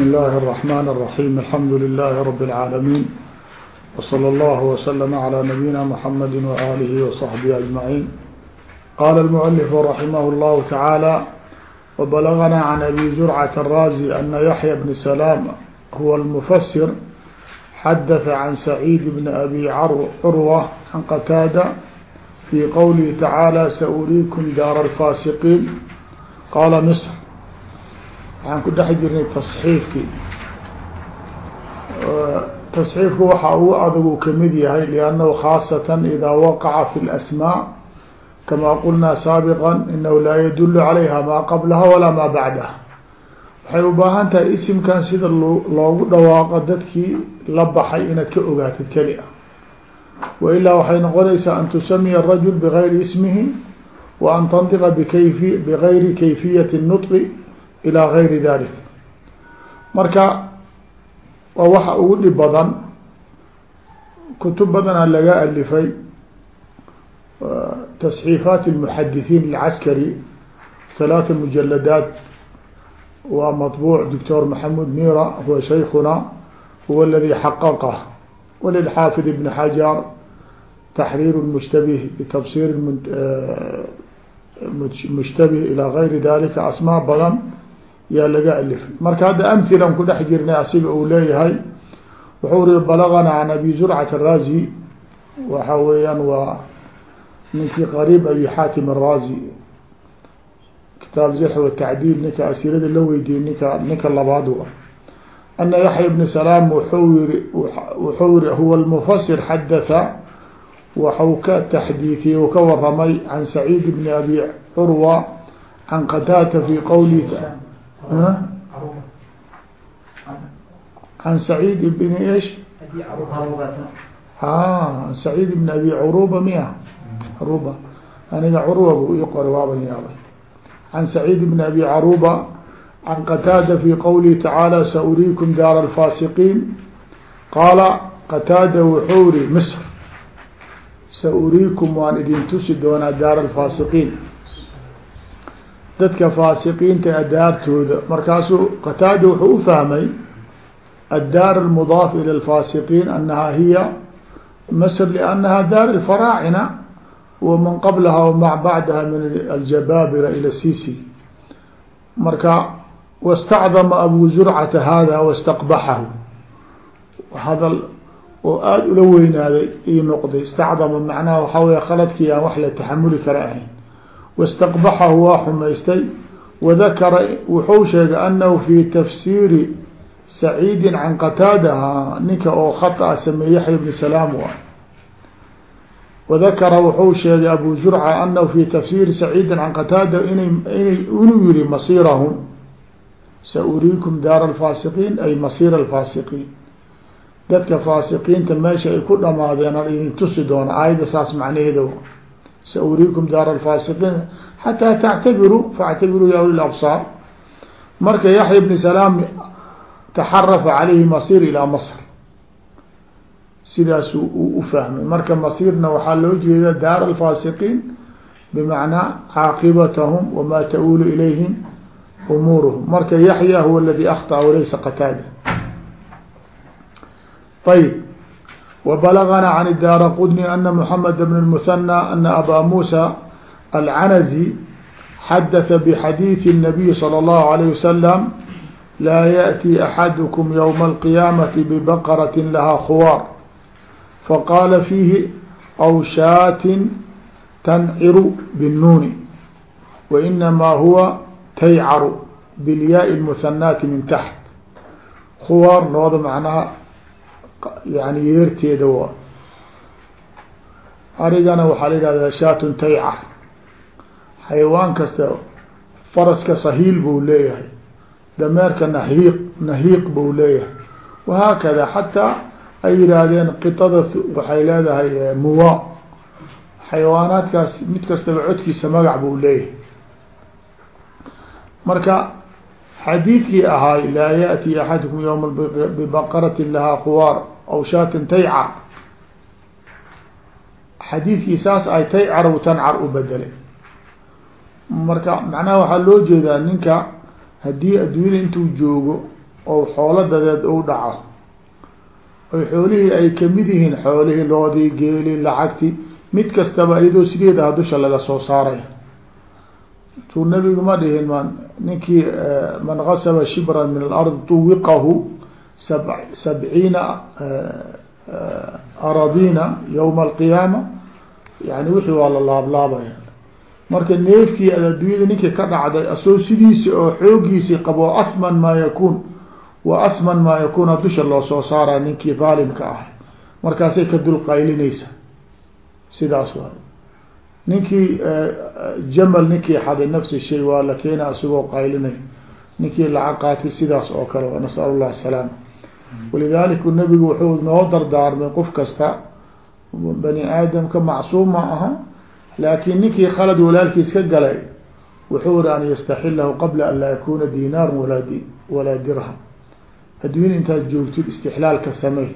بسم الله الرحمن الرحيم الحمد لله رب العالمين وصلى الله وسلم على نبينا محمد وآله وصحبه أجمعين قال المؤلف رحمه الله تعالى وبلغنا عن أبي زرعة الرازي أن يحيى بن سلام هو المفسر حدث عن سعيد بن أبي عروة عن قتادة في قوله تعالى سأريكم دار الفاسقين قال مصر waxaan ku dhex jirnay tasxiifkii. Tasxiifku waxa uu adagu ka mid yahay liannahu khaasatan idaa waqaca fi lasmaa kama qulnaa saabiqa inahu laa yadulu calayha maa qablaha walaa maa bacdaha. Waxay u baahan tahay isimkan sida loogu dhawaaqo dadkii la baxay inaad ka ogaatid keli a wailaa waxay noqonaysaa an tusamiya rajul bigayri ismihi wa an tandiqa bkayfi bigayri kayfiyati nutqi ilى gayri dalik marka waa waxa ugu dhib badan kutub badana laga alifay tasxiifaat الmuxadithiin اlcaskari ثalaثa mujaladaat waa maطbuuع doctor maxamud mira huwa shaykuna huwa اladi xaqaqah walilxaafid ibn xajar taxriir اmushtabih bitafsir mushtabih ilى gayri dalika asmaa badan yaa laga alifay marka hadda amhilan ku dhex jirnay asiga uu leeyahay wuxuu ri balagana can abi zurcat arazi waxa weeyaan waa ninkii qariib abi xaatim arazi kitaab zix watacdiil ninka asirada la weydiiyey ninka ninka labaad u ana yaxya bn salaam wuxuu yiri wuxuu yiri huwa lmufasir xadatha waxau ka taxdiitiyey u ka waramay can saciid bni abi curwa can qataata fi qowlihi عن سعيد بن ايش عن سعيد بن ابي عروبة مية عروبة aniga curwa bu ii qora waaban yaabay عن سعيد بن أبي عروبة عن قتادة في qwله تعالى سأريكم dاr الفاsقين qاaل qتاadة وxuu ri مصر سأريكم waan idin tusi doonaa dاr الفاsقين dadka faasiqiinta adaartooda markaasuu qataada wuxuu u fahmay addaar almudaaf ila alfaasiqiin anaha hiya masr liannaha daar alfaraacina waman qablaha wama bacdaha min aljabaabira ila sisi. Marka wastacdama abu zurcata hada wastaqbaxahu. Hadal oo aada ula weynaaday ii noqday. Istacdama macnaha waxaa wey khaladkii aan wax la taxamuli kara ahayn واstqبxhu waa xumaystay وذakra wuxuu sheegay أnhu fي تfsيri سacيidi can qataada ninka oo khaطأ sameeye yaحya بن سlاm a وذakra wuxuu sheegay abu زurcة أnhu fي تfsيri سacيidi can qataada ina inuu yihi masيrhm sauriikum daar الفاasiقيin ay masيr الفاasiقيin dadka faasiqiinta meesha ay ku dhamaadeen an idin tusi doona aayadda saas macnaheeda sauriikum daar alfaasiqiin xataa tactabiruu faactabiruu ya uli absaar marka yaxya bni salaam taxarafa calayhi masir ilaa masr sidaas u fahmay marka masirna waxaa loo jeeda daar alfaasiqiin bimacnaa caaqibatahum wamaa ta-uulu ilayhim umuuruhum marka yaxya huwa aladi akhطأ walaysa qataada ayb وبلغنا عن الدار قدني أن محمد بن المثنى أن أبا موسى العنزي حدث بحديث النبي صلى الله عليه وسلم لا يأتي أحدكم يوم القيامة ببقرة لها خوار فقال فيه أو شاة تنعر بالنون وإنما هو تيعر بالياء المثناة من تحت خوار نوض معناها yani yeerteeda waa. Arigana waxaa la yihahdaa shaatun taycar xayawaan kasta faraska sahiil buu leeyahay. Dameerka nahiiq nahiiq buu leeyahay. Wahaakada xataa ay yihaahdeen qitada waxay leedahay muwa. Xayawaanaadkaas mid kastaba codkiisa magac buu leeyahay. Marka xadiidkii ahaay laa yaأti axadukum ywma bibaqarati lahaa quwaar aw shaatin taycar xadiidkii saas ay taycar tancar u bedelay marka macnaha waxaa loo jeedaa ninka haddii adduunyada intuu joogo oo xoolo dadeed u dhaco oy xoolihii ay ka mid yihiin xoolihii loodii geeli lacagti mid kastaba iyadoo sideedaha dusha laga soo saaray tuu nabigu ma dhihin man ninkii man gasaba shibran min alard tuwiqahu sabciina aradina yowma alqiyaama yani wixii waa la laablaabaya marka neefkii ad adduunyada ninkii ka dhacday asoo sidiisi oo xoogiisii qabo asman maa yakuun wa asman maa yakuuna dusha loo soo saaraya ninkii daalimka ah markaasay ka dul qaylinaysa sidaas waay ninkii jamal ninkii xaday nafsi shay waa la keena isagoo qaylinay ninkii lacag qaatay sidaas oo kale nasal llah asalaam walidalika nabigu wuxuu noo dardaarmay qof kasta bani aadamka macsuum ma aha laakin ninkii khalad walaalkiis ka galay wuxuu iri an yastaxilahu qabla an laa yakuna dinaar walaa walaa dirham adduunyada intaad joogtid istixlaalka samey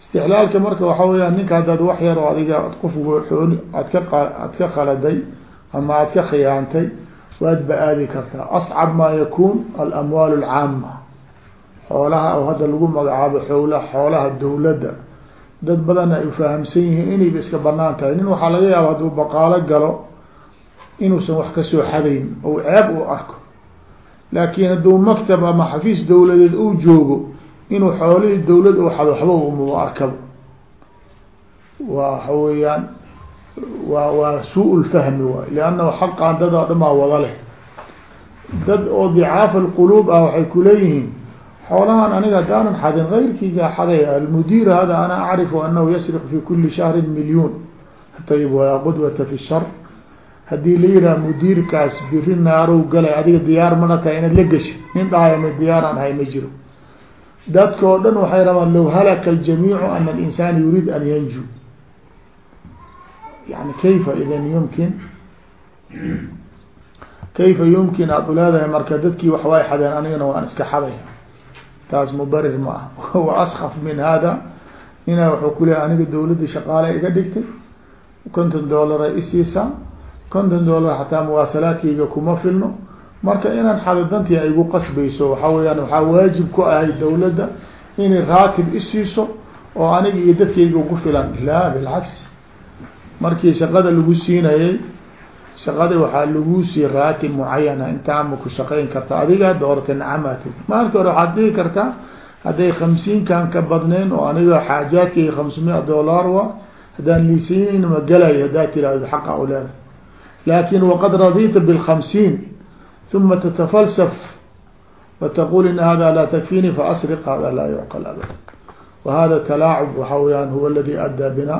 istixlaalka marka waxa weyaan ninka haddaad wax yar oo adiga qof xooli aad ka aad ka khaladay ama aad ka khiyaantay waad ba'aadi kartaa ascab maa yakun alamwaal alcaama xoolaha oo hadda lagu magacaabo xowla xoolaha dawladda dad badan ay ufahamsan yihiin inayba iska bannaan tahay. Nin waxaa laga yaaba hadduu baqaalo galo inuusan wax ka soo xadayn ou ceeb u arko. Laakin hadduu maktab ama xafiis dawladeed uu joogo inuu xoolihii dawlad u xado waxba uma arkabo. Waa waxa weeyaan waa waa suu lfahmi waay liannahu xaqan dad oo dhan baa wada leh. Dad oo dicaafa alquluub ah waxay kuleeyihiin xoolahan aniga hadaanan xadin gayrkiigaa xadaya almudiir hada ana acrifu anahu yasriq fi kuli shahri milyuun ayib waa qudwata fi shar haddii la yihaha mudiirkaas biri naarow galay adiga diyaar mana tahay inaad la geshi nin dhahaya ma diyaaraan ahay ma jiro dadka oo dhan waxay rabaan low halaka aljamiicu ana alinsaan yuriid an yanju yani kayfa idan yumkin kayfa yumkin aad uleedahay marka dadkii waxwaay xadeen anigana waan iska xadaya taas mubarir ma ah wa askaf min hada inaa wuxuu kuleeya aniga dawladda shaqaale iga dhigtay konton dollaray isiisaa konton dollar xataa muwaasalaadkayga kuma filno. Marka inaan xado dantii ay igu qasbayso waxaa weyaan waxaa waajib ku ahay dawladda inay raatib isiiso oo aniga iyo dadkayga ugu filan. La bilcaks. Markii shaqada lagu siinayay shaqada waxaa lagu sii raatib mucayana intaama ku shaqayn karta adigaa doorta nacamaati maalinka hore waxaad dhihi kartaa hadday khamsiinkan ka badnayn oo aniga xaajaadkayga khamsmia dollar wa haddaan liisaynin ma galayo haddaad tirahdo xaqa u leedahay laakin waqad radita bilkhamsiin uma tatafalsaf wataqul in hada laa takfini faasriq hada laa yucqal abada wahada talaacub waxa weyaan huwa aladi addaa bina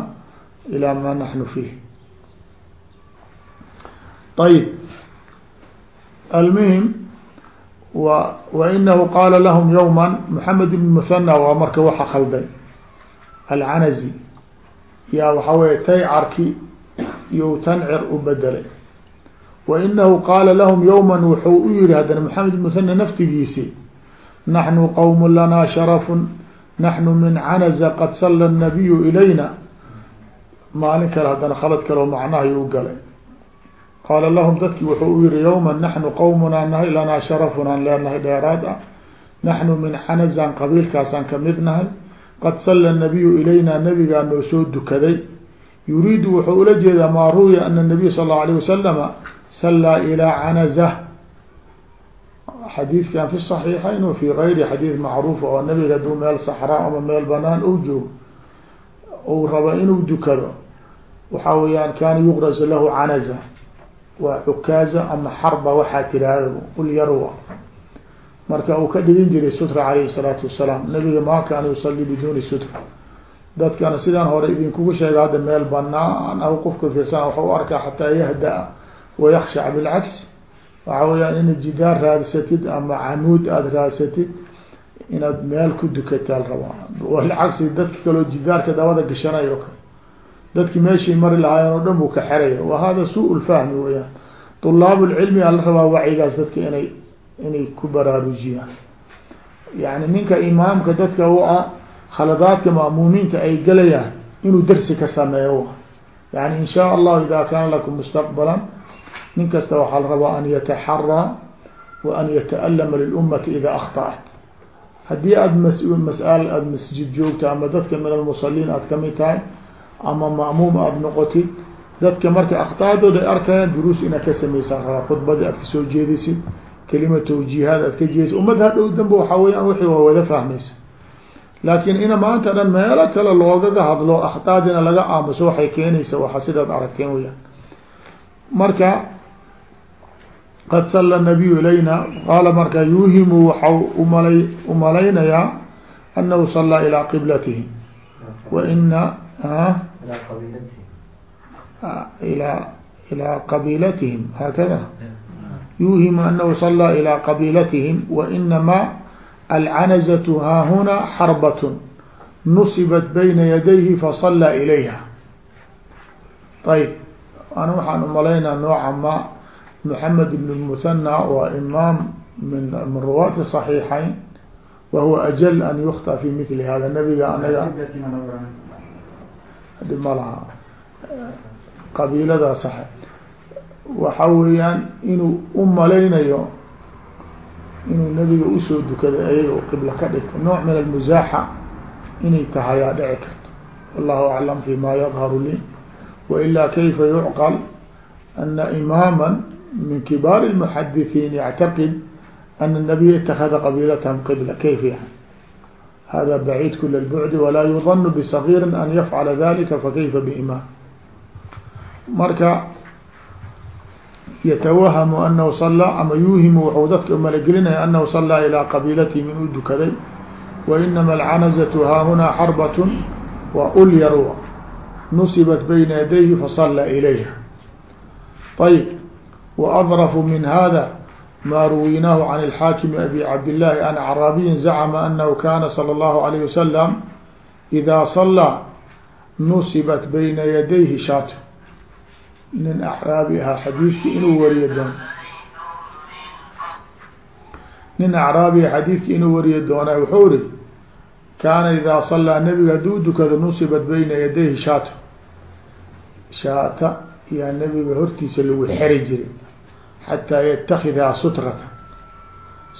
ilى ma naحnu fiih ayb almuhim wa wainahu qaala lahum yowma maxamed ibn musanna waa marka waxa khalday alcanazi yaa waxaa weeye taycarki iyo tancir u bedelay wainahu qaala lahum yowma wuxuu u yihi haddana maxamed ibn musanna naftigiisi naxnu qowm lanaa sharafun naxnu min canaza qad salla nabiyu ilayna maalin kale haddana khalad kaleo macnaha yuu galay qaala lahum dadki wuxuu u yihi yowma naxnu qowmunaa nahay lanaa sharafunaan leenahay dheeraad ah. Naxnu min xanazan qabiilkaasaan ka mid nahay. Qad salla nabiyu ilayna nabigaa noo soo dukaday. Yuriidu wuxuu ula jeedaa maa ruwiya ana nabiy sal allau alayh wasalama sallaa ilaa canazah xadiidkan fi saxiixayn wa fi gayri xadiid macruufa oo nabiga haduu meel saxraa ama meel banaan ou joogo ou rabo inuu dukado waxaa weyaan kaana yuqrasu lahu canaza waa cukaaza ama xarba waxaa tiraahda ul yarwa marka uu ka dhigin jiray sutra calayhi salaatu wasalaam nabiga maa kaana yusalli biduuni sutra. Dadkana sidaan hore idinkugu sheega hadda meel banaan aw qofka fiirsan waxa u arkaa xataa yahda-a wayakshac bilcaks waxa weyaan inaad jidaar raadsatid ama camuud aada raadsatid inaad meel ku dukataa rabaa walcagsi dadka kaloo jidaarka dabada gashanayo kale dadki meeshii mari lahaayeen oo dhan buu ka xeraya wa hada suu lfahmi weyaan طulaab lcilmi ala rabaa wacigaas dadka inay inay ku baraarujiyaan yani ninka imaamka dadka u ah khaladaadka ma'muumiinta ay galayaan inuu dersi ka sameeyo yani in shaa allahu ida kaana lakum mustaqbalan nin kasta waxaa la rabaa an yataxaraa wa an yata'alama lilummati ida akhطأat haddii aada mas- masal aada masjid joogto ama dadka min almusaliin aad kamid tahay ama ma'muum aada noqotid dadka marka aktaadooda ay arkayaan duruus inaad ka samaysaan rabaa khudbadii aad ka soo jeedisid kelima tawjiihaad aad ka jeedisid ummad hadhow danba waxaa weyaan wixii waa wada fahmaysa. Laakiin ina maanta dhan meelo kale loogaga hadlo akhtaadina laga aamuso waxay keenaysa waxa sidaad aragteen weyaan marka qad salla nabiyu ilayna qaala marka yuuhimu waxau umalay umalaynayaa anahu sallaa ilaa qiblatihi wa ina ilaa ilaa qabiilatihim ah, haakada yuhimu anahu salaa ilaa qabiilatihim wa inama alcanazatu haahuna xarbatun nusibat bayna yadayhi fasalaa ilayha. Ayb ana waxaan umalaynaa nooca ma maxamed ibn lmuthana waa imaam min min ruwaati صaxiixayn wahuwa ajal an yukta fi mili hada nabiga anaga أنا ملها qabiilada sax waxa weeyaan inuu u malaynayo inuu nebiga usoo dukaday ayaga oo qiblo ka dhigta nooc min almusaaxa inay tahayaa dhici karto wallahu aclam fi ma yadharu li wailaa kayfa yucqal ana imaama min kibaar اlmuxadithiin yactaqid ana الnabiya itakada qabiilatahum qibla kayf yani hada baciid kula lbucdi walaa yudanu bصagiiri an yafcala dalika fakayfa biimaam marka yatawahamu anahu salaa ama yuuhimu wuxuu dadka umalagelinaya anahu salaa ilaa qabiilatihi min u dukaday wainama alcanazatu haahunaa xarbat waa ulyarwa nusibat bayna yadayhi fasallaa ilayha ayb waadrafu min hada ma ruwinaahu can alxaakimi abi cabdillahi an acraabiyin zacma anahu kana salى اllahu alayh wasalam ida salaa nusibat bayna yadayhi shaatu nin acraabi ahaa xadiidki inuu wariyo doon. Nin acraabi aha xadiidki inuu wariyo doonaa wuxuu ri kaana idaa salaa nebiga hadduu dukado nusibat bayna yadayhi shaata shaata yaa nebiga hortiisa lagu xeri jiray xataa yatakidhaa sutrata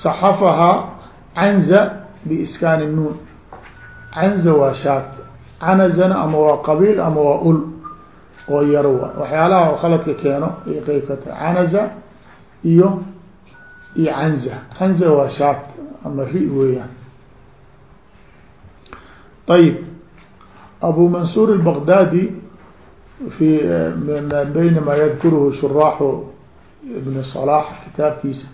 saxafahaa canza biiskaani nuun canza waa shaat canazana ama waa qabiil ama waa ul oo yaro wa waxyaalaha khaladka keeno ay qeyb ka tahay canaza iyo iyo canza canza waa shaat ama ri weeyaan ayib abu mansuur الbaqdadi fi bayna ma yadkuruhu shuraaxu ibn صلاح kitaabkiisa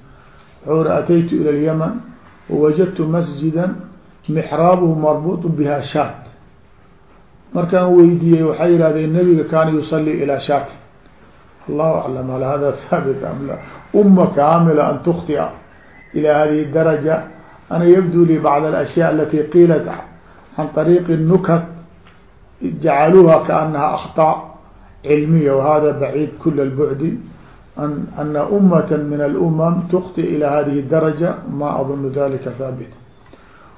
wuxuu uri ataytu ilى الymn wawajadtu masjida mxraabuhu marbuط biha shaat markaan weydiiyey waxay yihahdeen nabiga kaana yusalii ilaa shaati allahu aclam hal hada haabit am la uma kaamila an tuktia ilى hadihi daraja ana yabdu li bacd alashyaa alati qiilat can طariiqi nukat jacaluuha kaanaha akhطاء cilmiya wahada baciid kula اlbucdi ana umata min alumam tukti ilى hadihi daraja ma adunu dalika haabit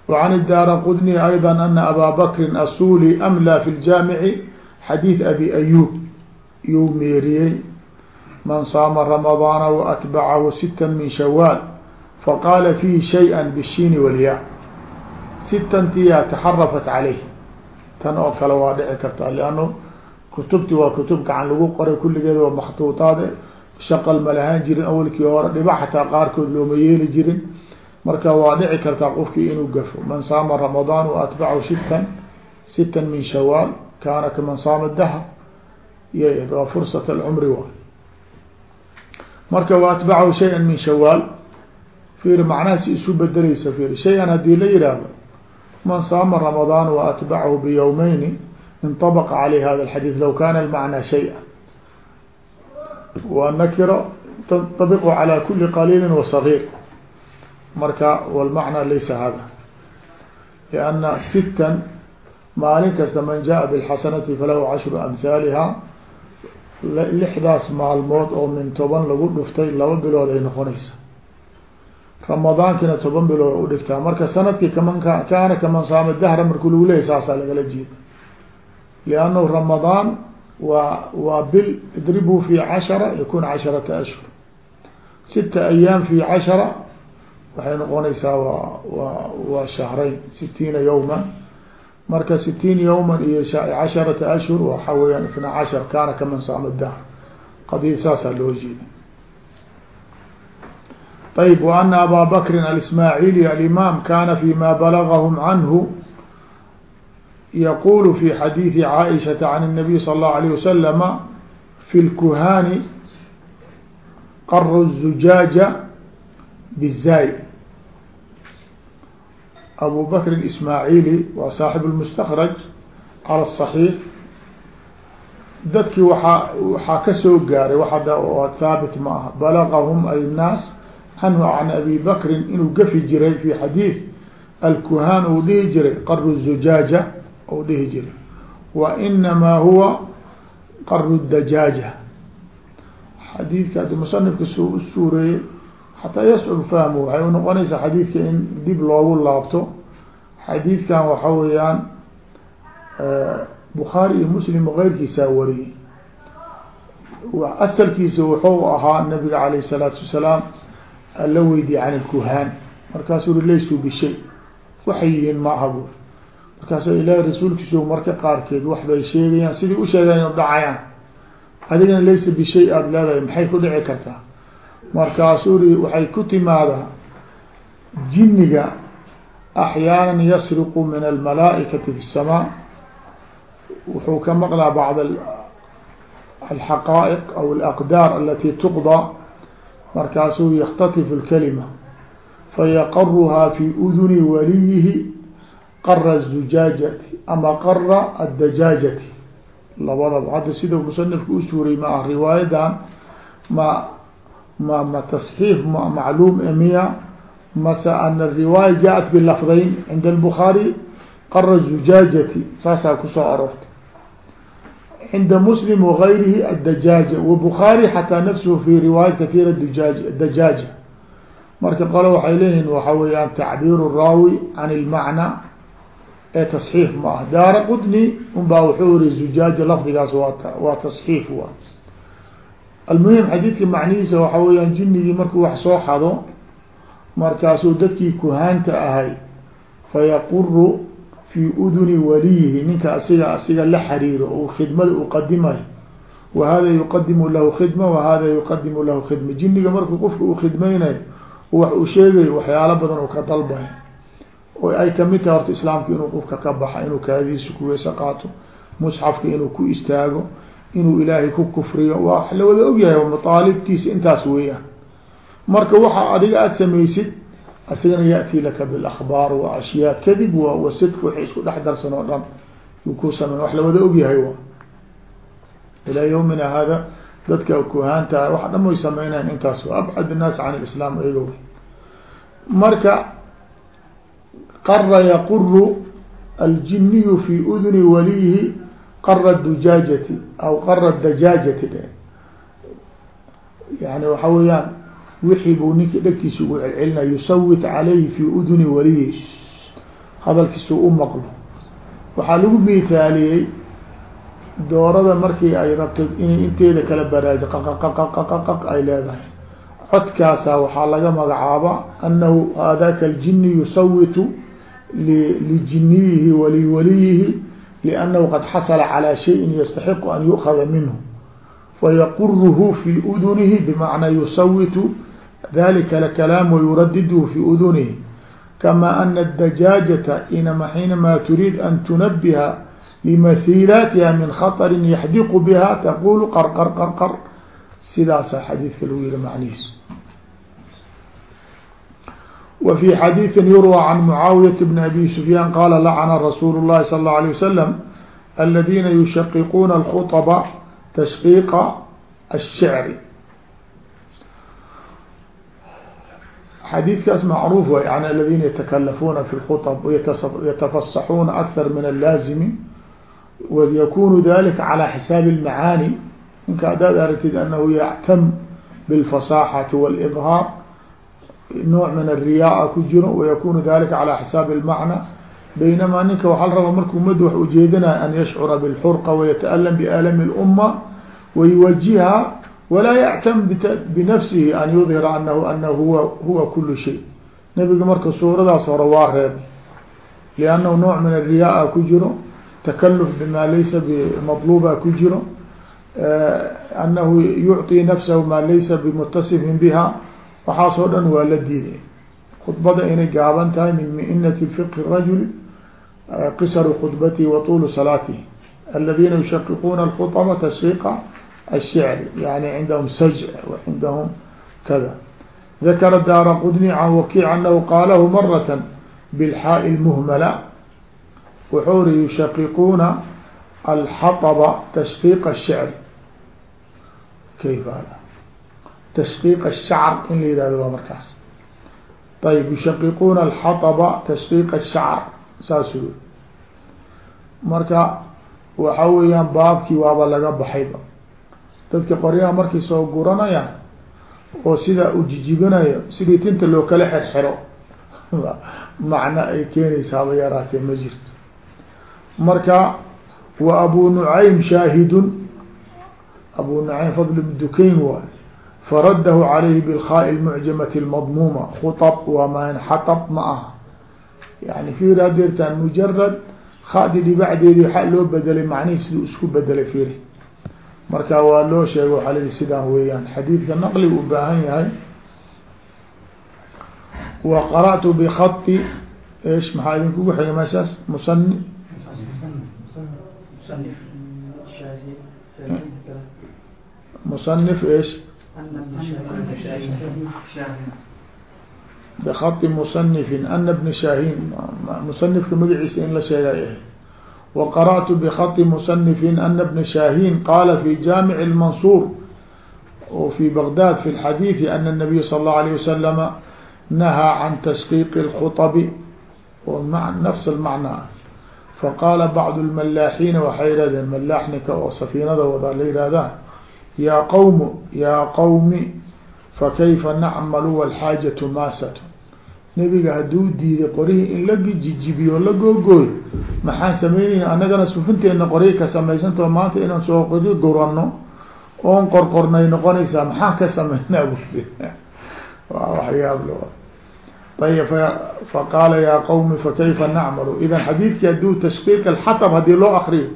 وعن الdار qdني أيضا أن أbا bkr الsulي أmlى في الجاmع xadيiث أbي أyوب yuu meeriyey man صاama رمضاana وأتبعhu sتا min shawاal faqاla فيه شhيئا bالshin والya sitantiyaa تxرفت عalيه tan oo kale waa dhici karta لأnه kutubti waa kutub gacan lagu qoray kuligeed waa مkطuطaade shaqل ma lahaan jirin awlkii hore dhiba xataa qaarkood looma yeeli jirin. Marka waa dhici kartaa qofkii inuu gafo. Man saama ramadaan waatbachu sitan sitan min shawaal kaana kaman saama daha y waa fursat alcumri waay marka waatbachu shaya min shawaal. Fiir macnahaasi isu bedeleysa fiir shay-an haddii la yihaahdo man saama ramadaan waatbachu biyowmeyni inطabaqa caleyh hada alxadiid law kana almacnaa shaya wa nakiro tanطabiqu calى kuli qaliili wa sagiir marka wlmacnaa laysa hada lianna sitan maalin kasta man jaءa bاlxasanati falahu cashru amhaaliha lixdaas maalmood oo min toban lagu dhuftay laba bilood ay noqonaysa ramadaankina toban bilood u dhigtaa marka sanadkii kaman kaana kaman saama dahra marku lagu leeyay saasaa lagala jeeda liannahu ramadaan waa waa bil idribhu fi cashara yakun casharata ashhur. Sita ayaam fi cashara waxay noqonaysaa waa wa waa shahrayn sitiina yawman. Marka sitiin yawman iyo casharata ashhur waxa weyaan itna cashar kaana kaman saama dahr. Qadiya saasaa loo jeeda ayb w ana abaa bakrin alismaaعili alimaam kana fi ma balagahm canhu yaqulu fi xadiidi caaishaةa can الnabiy sal اllahu alيه wasalama fi lkuhaani qaru الzujaaja bizay abu bakr ismaaعili waa saaxib اlmustakraj calى الصaxiix dadkii waaa waxaa kasoo gaaray wa haabit ma aha balagahum ay naas canhu can abi bakrin inuu gafi jiray fi xadiid alkuhaan uu dhihi jiray qaru zujaaja u dhihi jiray wa inamaa huwa qaru dajaaja. Xadiidkaas musanifka su u suureeyey xataa yascub fahmu waxay unoqonaysaa xadiidka in dib loogu laabto. Xadiidkan waxa weeyaan bukhaari iyo muslim keyrkiisaa wariyey. Asalkiisa wuxuu ahaa nabiga alayh الsalaatu wasalaam ala weydiye can ilkuhaan markaasuu uri laysuu bishay waxay yihiin ma aha markaasoo ilaahay rasuulkiisa marka qaarkeed wax bay sheegayaan sidii usheegayn dhacayaan adigana laysa bishay aada leedahay maxay ku dhici kartaa? Markaasuu ri waxay ku timaadaa jinniga axyaanan yasriqu min almalaaikati fi samaa wuxuu ka maqlaa bacd alxaqaa'iq aw alaqdaar alatii tuqdaa markaasuu yakhtatifu lkalima fayaqaruhaa fi uduni waliyihi qara الzujaajati ama qara addajaajati labadaba hadda sida musanifka u suuray ma ah riwaayadan ma ma ma tasxiif ma macluum miya mase ana riwaaya jaءat bilafdayn cinda الbukhaari qara الzujaajati saasaa kusoo aroortay cinda muslim wغayrihi addajaaja wbukhaari xataa nafsuhu fi riwaayat kahiira djaaj dajaaja marka qole waxay leeyihin waxa weeyaan tacbiiru raawi can ilmacna ee tasxiif ma ah daara qutni unbaa wuxuu iri zujaaja lafdigaas waa waa tasxiif wa almuhim xadiidka macnihiisa waxa weeyaan jinigii markuu wax soo xado markaasuu dadkii kuhaanta ahay fayaquru fi uduni waliyihi ninka asiga asiga la xariiro u khidmada uqadimayo wa hada yuqadimu lahu khidma wa hada yuqadimu lahu khidma. Jiniga markuu qofka u khidmaynayo wax uu sheegayo waxyaalo badan oo ka dalbayo oo ay ka mid tahay horta islaamka inuu qofka ka baxa inuu kaadiisa ku weysa qaato musxafka inuu ku istaago inuu ilaahay ku kufriyo waa la wada ogyahay mataalibtiisa intaas weeyaan. Marka waxa adiga aada samaysid asigana yati laka bilakhbaar wa ashyaa kadib wa wa sidq wixii isku dhex darsan oo dhan. Yuu ku sameyn wax lawada ogyahay wa. Ilaa yawmina hada dadka kuhaantaha wax dhan way sameynaan intaas abcad naas can islaam egow marka qara yaquru aljiniyu fi uduni waliyihi qara dujaajati aw qara dajaajati yani waxa weeyaan wixii buu ninkii dhegtiisa ugu celcelinaya yusawit calayhi fi uduni waliyi hadalkiisu u maqlo. Waxaa lagu miithaaliyey doorada markii ay rabtay inay inteeda kala baraajo qaqaqaqaqaqaq ay leedahay. Codkaasaa waxaa laga magacaaba anahu hadaka aljini yusawitu lijiniyihi waliwaliyihi liannahu qad xasala calaa shayin yastaxiqu an yu'khada minhu fayaquruhu fi udunihi bimacnaa yusawitu dalika lakalaam wayuradidhu fi udunihi kama ana الdajaajata inama xiinama turiid an tunabiha limahiilaatiha min khaطri yaxdiqu biha taqulu qar qar qar qar sidaasaa xadiidka lagu yihi macnihiis wa fi xadiiثi yurwى can mucaawiyaة bn abi sufyaan qala lacna rasuul الlahi salى الlaه عalيه wasalam aladina yushaqiquuna اlkhuطba tashqiiqa الshicri xadiidkaas macruuf way an aladina yatakalafuuna fi lkhuطb yatafasaxuuna akthar min allaazimi wayakunu dalika calى xisaabi اlmacaani ninka hadaad aragtid anahu yactam biاlfasaxati wاlidhaar nooc min الriyaa ku jiro wayakunu dalika calى xisaabi اlmacna baynamaa ninka waxaa la rabaa marku ummadda wax ujeedinaya an yashcura bاlxurqa wayata'lam biaalami اluma wayuwajiha walaa yactam binafsihi an yudhira anahu anahu huwa huwa kulu shay nebiga marka suuradaas hore waa reebay liannahu nooc min ariyaa ku jiro takaluf bima laysa bimaطluba ku jiro anahu yucطi nafsahu maa laysa bimutasifin biha waxaasoo dhan waa la diiday. Khudbada inay gaaban tahay min minati fiqi rajuli qisaru khudbatihi wa tuulu salaatihi. Aladiina yushaqiquuna alkhutba tasfiqa ashicri yani cindahum sajc wa cindahum kada. Dakara daara qudni can wakiic anahu qaalahu marata bilxaa'i lmuhmala wuxuu ri yushaqiquuna alxaطba tasfiiq ashicri kayf tashqiiq الshacr in la yihahdo waa markaas ayb yushaqiquuna alxaطba tashqiiq الshacr saasuu marka waxa weeyaan baabkii waaba laga baxayba dadka qoryaha markay soo guranayaan oo sidaa u jijibinayo sidii tinta loo kala xerxero macno ay keenaysa haba yaraatee ma jirto marka wa abu nucaym shaahidun abu nucaym fadl bn dukayn waay faradahu calayhi bilkhaa lmucjamati lmadmuuma khuab waa maanxaab ma aha yani fiir hadeertaan mujarad khadi dhibacdeedii waxaa loo bedelay macnihii siduu isku bedelay fiir marka waa loo sheega waxaa layihi sidaan weeyaan xadiidka naqli u baahan yahay wa qara'tu bikhaطi ish maxaa idinkugu xigay meeshaas musani musanif ish bkط مصنف أن بن شاهين مصنفka مgciisa in la sheegay وqرأت بخط مصنف أن بن شاهين قال في جامع المنصور وفي بغداد في الحديث أن النبي صلى الله عليه وسلم نهى عن تشقيق الخطب نفس المعنى فقال بعض الملاحين waxay yhahdeen ملاحنka oo سفيinada wada la yihahda yaa qawm yaa qawmi fakayfa nacmalu walxaajatu maasatu nebiga hadduu diiday qorihii in la jijibiyo la googooy maxaan sameynayna annagana sufinteena qorihi ka samaysantao maanta inaan soo qori guranno oon qorqornay noqonaysaa maxaan ka sameynaa bui waa waxyaab lo ayb fa qaala yaa qawmi fakayfa nacmalu idan xadiidkii hadduu tashqiiq alxatab haddii loo akriyo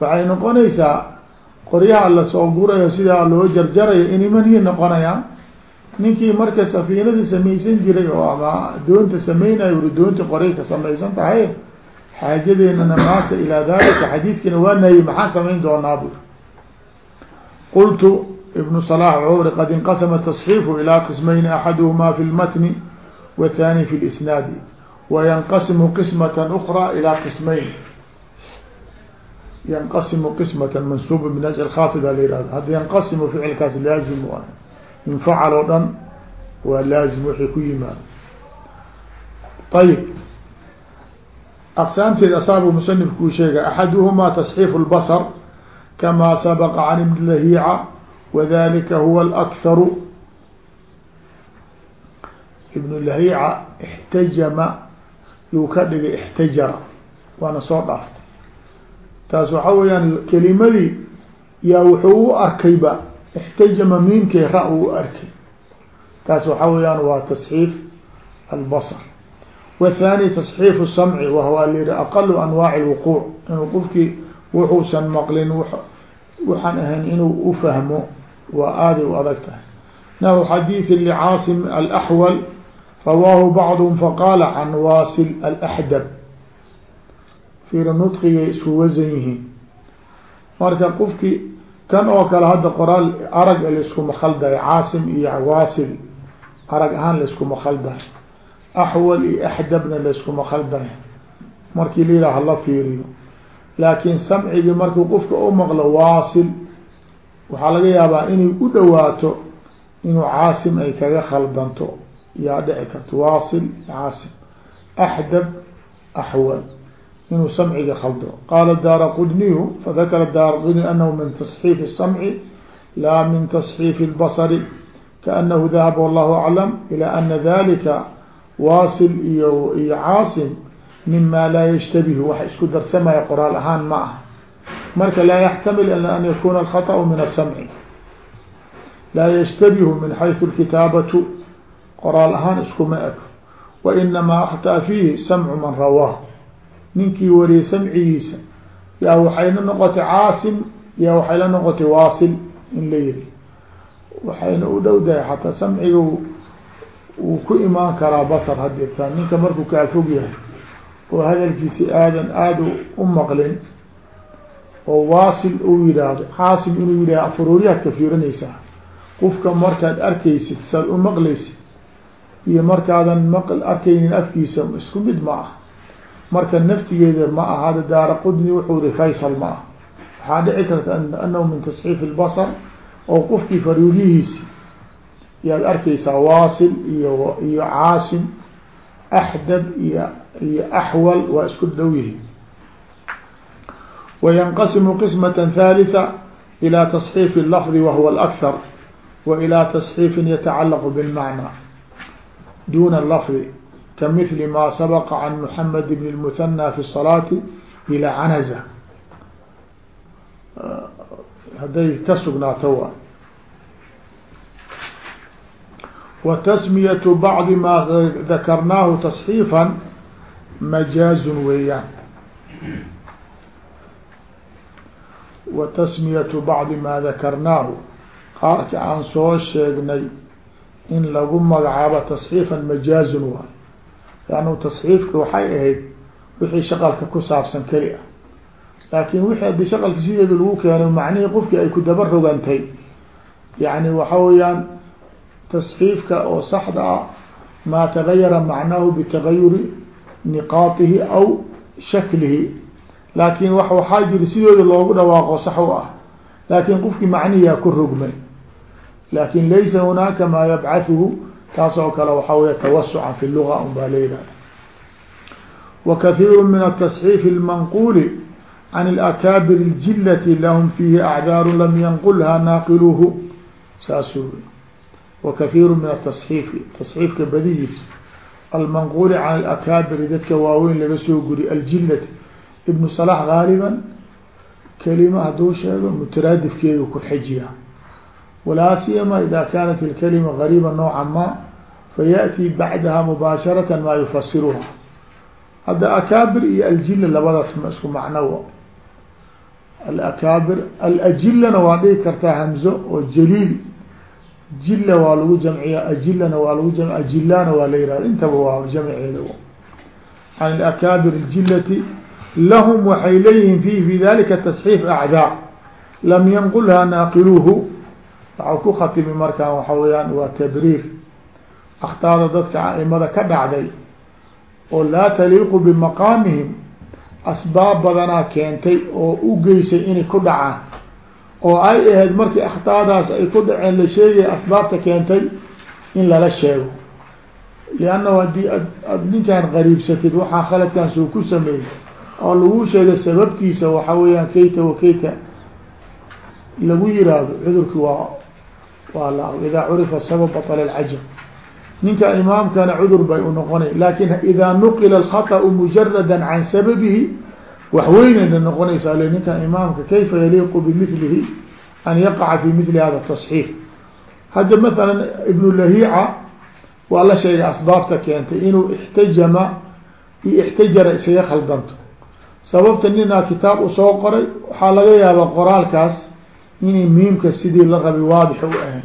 waxay noqonaysaa qoryaha lasoo gurayo sidaa loo jarjarayo inimanhi noqonayaan ninkii marka safiinadii samaysan jiray oo ama doonta samaynayo uri doonta qorya ka samaysan tahay xaajadeenana maasa ilaa dalika xadiidkiina waa nahyi maxaan samayn doonaa bur qultu ibnu صلاح wuxuu uri qad inqasma تصxiifu ilaa qismayni axaduhma fi lmatni wاthani fi اlisnaadi wayanqasimu qismaة أkrى ilaa qismayn yanqasimu qismata mansuuba min nasci khaafida la yihahdo hadda yanqasimu ficilkaas laazim u ah infacal oo dhan waa laazim wixii ku yimaado ayib aqsaamteed asaabu musanif kuu sheegay axaduhmaa tasxiifu lbasr kama sabaqa can ibn lahiica wadalika huwa alakharu ibn lahiica ixtajama yuu ka dhigay ixtajara waana soo dhaaftay taas waxa weeyaan kelimadii yaa wuxuu u arkayba ixtajama miinkay ra u arkay. Taas waxa weeyaan waa tasxiif albasr wathani tasxiifu samci wahuwa lihi aqalu anwaaci lwuquuc inuu qofkii wuxuusan maqlin waxaan ahayn inuu ufahmo waa aaday u adag tahay. Nahu xadiidi licaasim alaxwal rawaahu bacduhum faqaala can waasil alaxdab fiira nudqigay isku wasan yihiin marka qofki kan oo kale hadda qoraal arag laiskuma khaldayo caasim iyo waasil arag ahaan laiskuma khaldayo axwal iyo axdabna laiskuma khaldayo markii la yidhaha hala fiiriyo. Laakiin samcigii markuu qofka u maqlo waasil waxaa laga yaabaa inay u dhawaato inuu caasim ay kaga khaldanto. Yaa dhici karto waasil caasim. Axdab axwal inuu samciga khaldo qaala daara qudniyu fadakara daara qudniy anahu min tasxiifi الsamci laa min tasxiifi اlbasri kaanahu dahaba wallahu aclam ila ana dalika waasil iyo iyo caasim mima laa yashtabihu wax isku darsamaya qoraal ahaan ma ah marka laa yaxtamil an yakuna alkhaطأ min aلsamci laa yashtabihu min xayثu اlkitaabatu qoraal ahaan iskuma eko wa inamaa akhtaa fiihi samcu man rawaa ninkii wariyay samcigiisa yaa waxayna noqotay caasim yaa waxay la noqotay waasil in la yiri. Waxayna u dhowdahay xataa samciga wuu ku imaan karaa basar hadeetaan ninka markuu kaa fog yahay oo hadalkiisi aadan aada u maqlin oo waasil uu yidhaahdo caasim inuu yidhahdo afarooryaad ka fiirinaysaa. Qofka markaad arkaysid saad u maqlaysid iyo markaadan maq arkaynin afkiisa isku mid ma ah marka naftigeeda ma aha hada daara qudni wuxuu ri faysal ma ah waxaa dhici karta anahu min tasxiif اlbasar oo qofkii faruurihiisi yaad arkaysaa waasil iyo iyo caasim axdab iyo iyo axwal waa isku dhow yihi wayanqasimu qismة ثالثة ilى تصxiif الlfظ wahwa اlأkthar wa ilى تصxiifin yatacalaq bاlmacnى duna lfظ kamثli ma sabqa can mحamed bn الmثnى fi الصalaaةi ilى canaza hadday ka sugnaato wa wa tasmiyatu bacdi maa dakarnaahu tasxiifan majaazun weeyaan wa tasmiyatu bacdi maa dakarnaahu qaarka aan soo sheegnay in lagu magacaabo tasxiifan majaazun waay lannu tasxiifka waxay ahayd wixii shaqalka ku saabsan keli ah laakin wixii haddii shaqalka sideeda lagu keeno macnihii qofkii ay ku daba rogantay yani waxa weeyaan tasxiifka oo saxda ah maa tagayara macnaahu bitagayuri niqaatihi aw shaklihi laakin wa waxaa jiri sidooda loogu dhawaaqo sax u ah laakin qofkii macnihiyaa ku rogmay laakin laysa hunaaka maa yabcathuhu taas oo kale waxaa wey tawasucan fi luga un baa leedahay wa kathiiru min atasxiif lmanquuli can اlakaabir اljilati lahum fiihi acdaaru lam yanqulha naaqiluhu saasuu wakahiiru min atasxiifi tasxiifka badidiisa almanquuli can alakaabiri dadka waaweyn laga soo guriy aljilati ibnu salax gaaliban kelima hadduu sheego mutaraadifkeedu ku xejiya walaa siyama ida kaanat ilkalima gariiba nooca ma fayaأtii bacdaha mubaasharata maa yufasiruha hadda akaabir iyo aljila labadaas ma isku macnowa alakaabir alajilana waa dhigi kartaa hamzo oo jaliil jila waa lagu jamciya ajilana waa lagu jam ajilana waa la yihahda intaba waa jamceeda can alakaabir اljilati lahum waxay leeyihiin fihi fi dalika tasxiif acdaa lam yanqulha naaqiluuhu waxau ku khatimi markaan waxa weyaan waa tabriir akhtaada dadka aimada ka dhacday oo laa taliiqu bimaqaamihim asbaab badanaa keentay oo u geysay inay ku dhacaan. Oo ay ahayd markii akhtaadaas ay ku dhaceen la sheegaya asbaabta keentay in lala sheego. Liannahu haddii ad ad ninkaan qariibsatid waxaa khaladkaan soo ku sameeyey oo lagu sheegay sababtiisa waxa weeyaan kayta wa kayta lagu yiraahdo cudurki waa waa la idaa curifa sabab batala alcajab ninka imaamkana cudur bay unoqonay laakiin ida nuqila alkhaطأu mujarada can sababihi waxweynayna noqonaysaa l ninkan imaamka kayfa yaliiqu bimilihi an yaqaca fi mili hada tasxiif hadda maala ibnu lahiica waa la sheegay asbaabta keentay inuu ixtajama iyo ixtajara isaga khaldanto. Sababta ninaa kitaab qoray waxaa laga yaabaa qoraalkaas inay miimka sidii la rabay waadix u ahayn.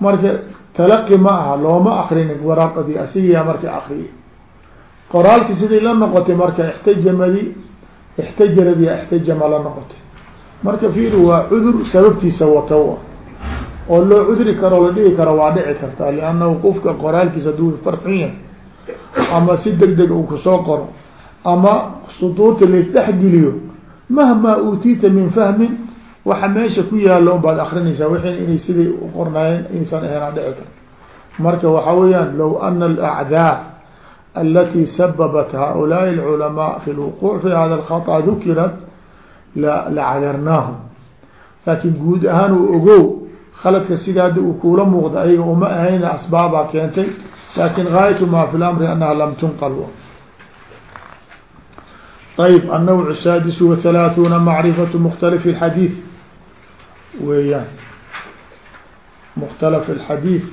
Marka talaqi ma aha looma akrin waraaqadii asigiyaa marka akriyay qoraalki sidii la noqotay marka ixtajamadi ixtajaradi ixtajama la noqotay. Marka fiir waa cudur sababtiisa wato oo loo cudri karo la dhigi karo waa dhici kartaa liannahu qofka qoraalkiisa haduu farxun yahay ama si deg deg uu ku soo qoro ama suduurta laisdhexgeliyo mahmaa uutiita min fahmin waxa meesha ku yaalo un baad akrinaysaa wixin inay siday uqornaayeen insan ahaynaa dhici karto marka waxa weeyaan low ana alacdaa alati sababat haؤulaaءi اlculamaa fi lwuquع fi hada اlkhaطأ dukirat lacadarnaahum laakin guud ahaan u ogow khaladka sida hadda uu kuula muuqda ayaga uma ahayna asbaabaa keentay lakin gaayatu ma fi lamri anaha lam tunqal ayb الnوع السادس وثلاثون معرفة مkتلف الحdيث weeyaan. Mkhtalaf اxadiid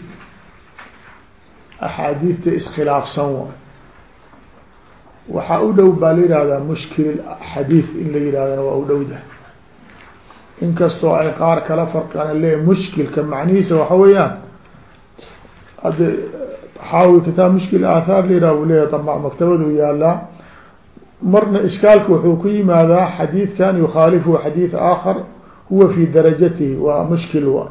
axaadiidta iskhilaafsan wa waxaa u dhow baa la yihahdaa mushkil xadiid in la yihahdan waa u dhowdah inkastoo ay qaar kala farqaan le mushkilka macnihiisa waxa weeyaan. Hadda xaawi kitaab mushkil aathaar layihah leya dama maktabadu yaalaa marna ishkaalka wuxuu ku yimaadaa xadiidkan yukhaalifu xadiid aakhar huwa fi darajatihi waa mushkil wa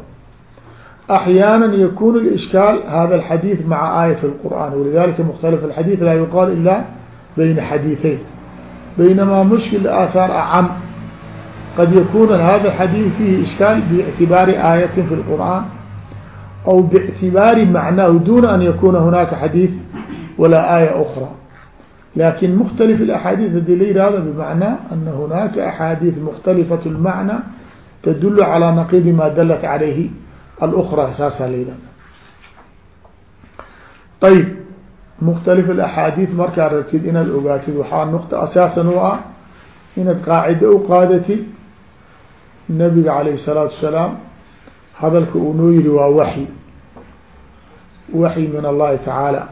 أحيانا يkون الإشكال hذا الحdيث مع آية في القرآن ولذلika مkتلف الحdيث lا يقال إلا بين حdيثين بينما مشكل الآثار أعم قد يكون هذا الحديث فيه إشكال باعتبار آية في القرآن أو باعتبار معناه دون أن يكون هناك حديث ولا آية أخرى لكن مختلف الأحاديث الدليل هذا بمعنى أن هناك أحاديث مختلفة المعنى تدل على نقيض ما دلت عليه الأخرى saasaa la yihahda ayb مkتلف الأحاadيث markaad rabtid inaad ogaatid waxaa نqطة asaasan u ah inaad qaacida u qaadatid nabiga عalayه الصلاaةu وaسلاam hadalka uu noo yihi waa waxي waxي min الlahi taعaalى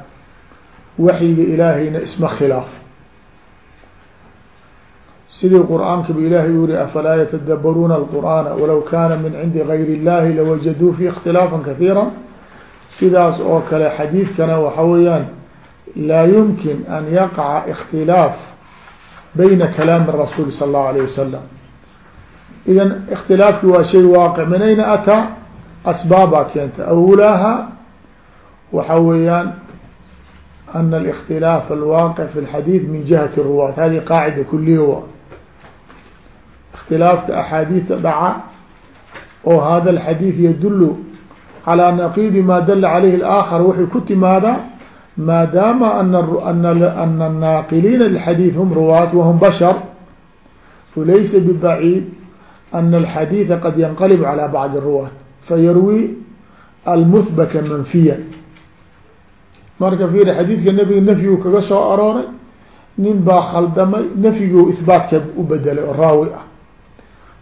waxyiga ilaahayna isma khilaaf sidii qur'aanka ba ilaahay u yihi afalaa yatadabaruuna الqur'aana walow kana min cindi gayr الlahi lawajaduu fi اkhtilaafa kahiira sidaas oo kale xadiidkana waxa weeyaan laa yumkin an yaqaca اkhtilaaf bayna kalaami الrasuul sal الlahu alayه wasalam idan اkhtilaafki waa shay waaqic min ayna ataa asbaabaa keenta awlaaha waxa weeyaan ana الاkhtilaaf alwaaqic fi اlxadiid min jihati الruwaat hadi qaacida kuliya wa اktilaafka axaadiida dhaca oo hada الxadiid yadulu calىa naqiidi ma dala calayhi اlآakar waxay ku timaadaa maadaama ana الnaaqiliina lxadiid hum ruwaat wahum bashar falaysa bbaciid ana الxadiida qad yanqalib calى bacdi الruwaat fayarwi almuhbata manfiya marka fiir xadiidka nabiga nafyigu kaga soo arooray nin baa khaldamay nafyigu ihbaatka u bedelay oo raawi ah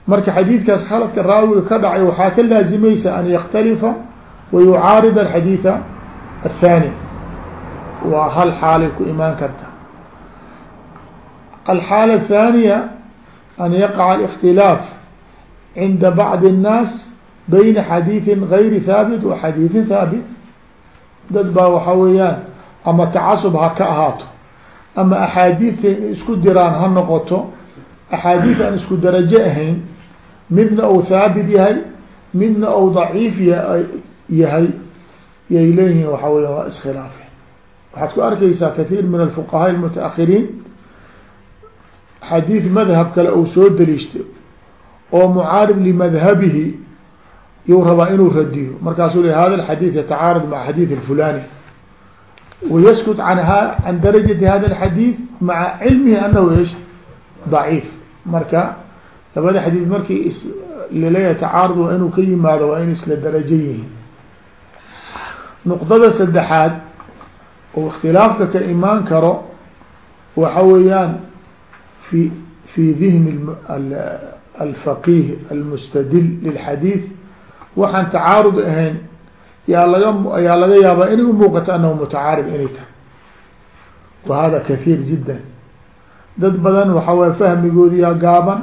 marka xadiidkaas khaladka raawiga ka dhacay waxaa ka laazimaysa an yakhtalifa wa yucaarida alxadiida athaani waa hal xaalay ku imaan karta. Alxaala athaaniya an yaqaca alikhtilaaf cinda bacdi annaas bayna xadiidin gayri thaabit wa thaabit. Dad baa waxaa weeyaan ama tacasub ha ka ahaato ama axaadiidta isku diraan ha noqoto axaadiid aan isku darajo ahayn midna ou haabit yahay midna ou daciif yahay yay leeyihiin waxaa weya waa iskhilaafe waxaad ku arkeysaa kathiir min alfuqahaa almutaahiriin xadiid madhab kale ou soo daliishtay oo mucaarid limadhabihi yuu rabaa inuu radiyo markaasuu le hada alxadiid yatacaarad maca xadiid alfulani wayaskut an can darajati hada alxadiid maca cilmihi anahu ish daciif marka labada xadiid markii la leeyahay tacaarud waa inuu ka yimaado waa in isla darajo yihiin nuqdada saddexaad oo ikhtilaafka ka imaan karo waxa weeyaan fi fi dihni alfaqih almustadil lilxadiid waxaan tacaarud ahayn yaa laga ayaa laga yaabaa inay umuuqato anahu mutacaarib inay tahay. Wa hada kahiir jiddan dad badan waxa waye fahmigoodi yaa gaaban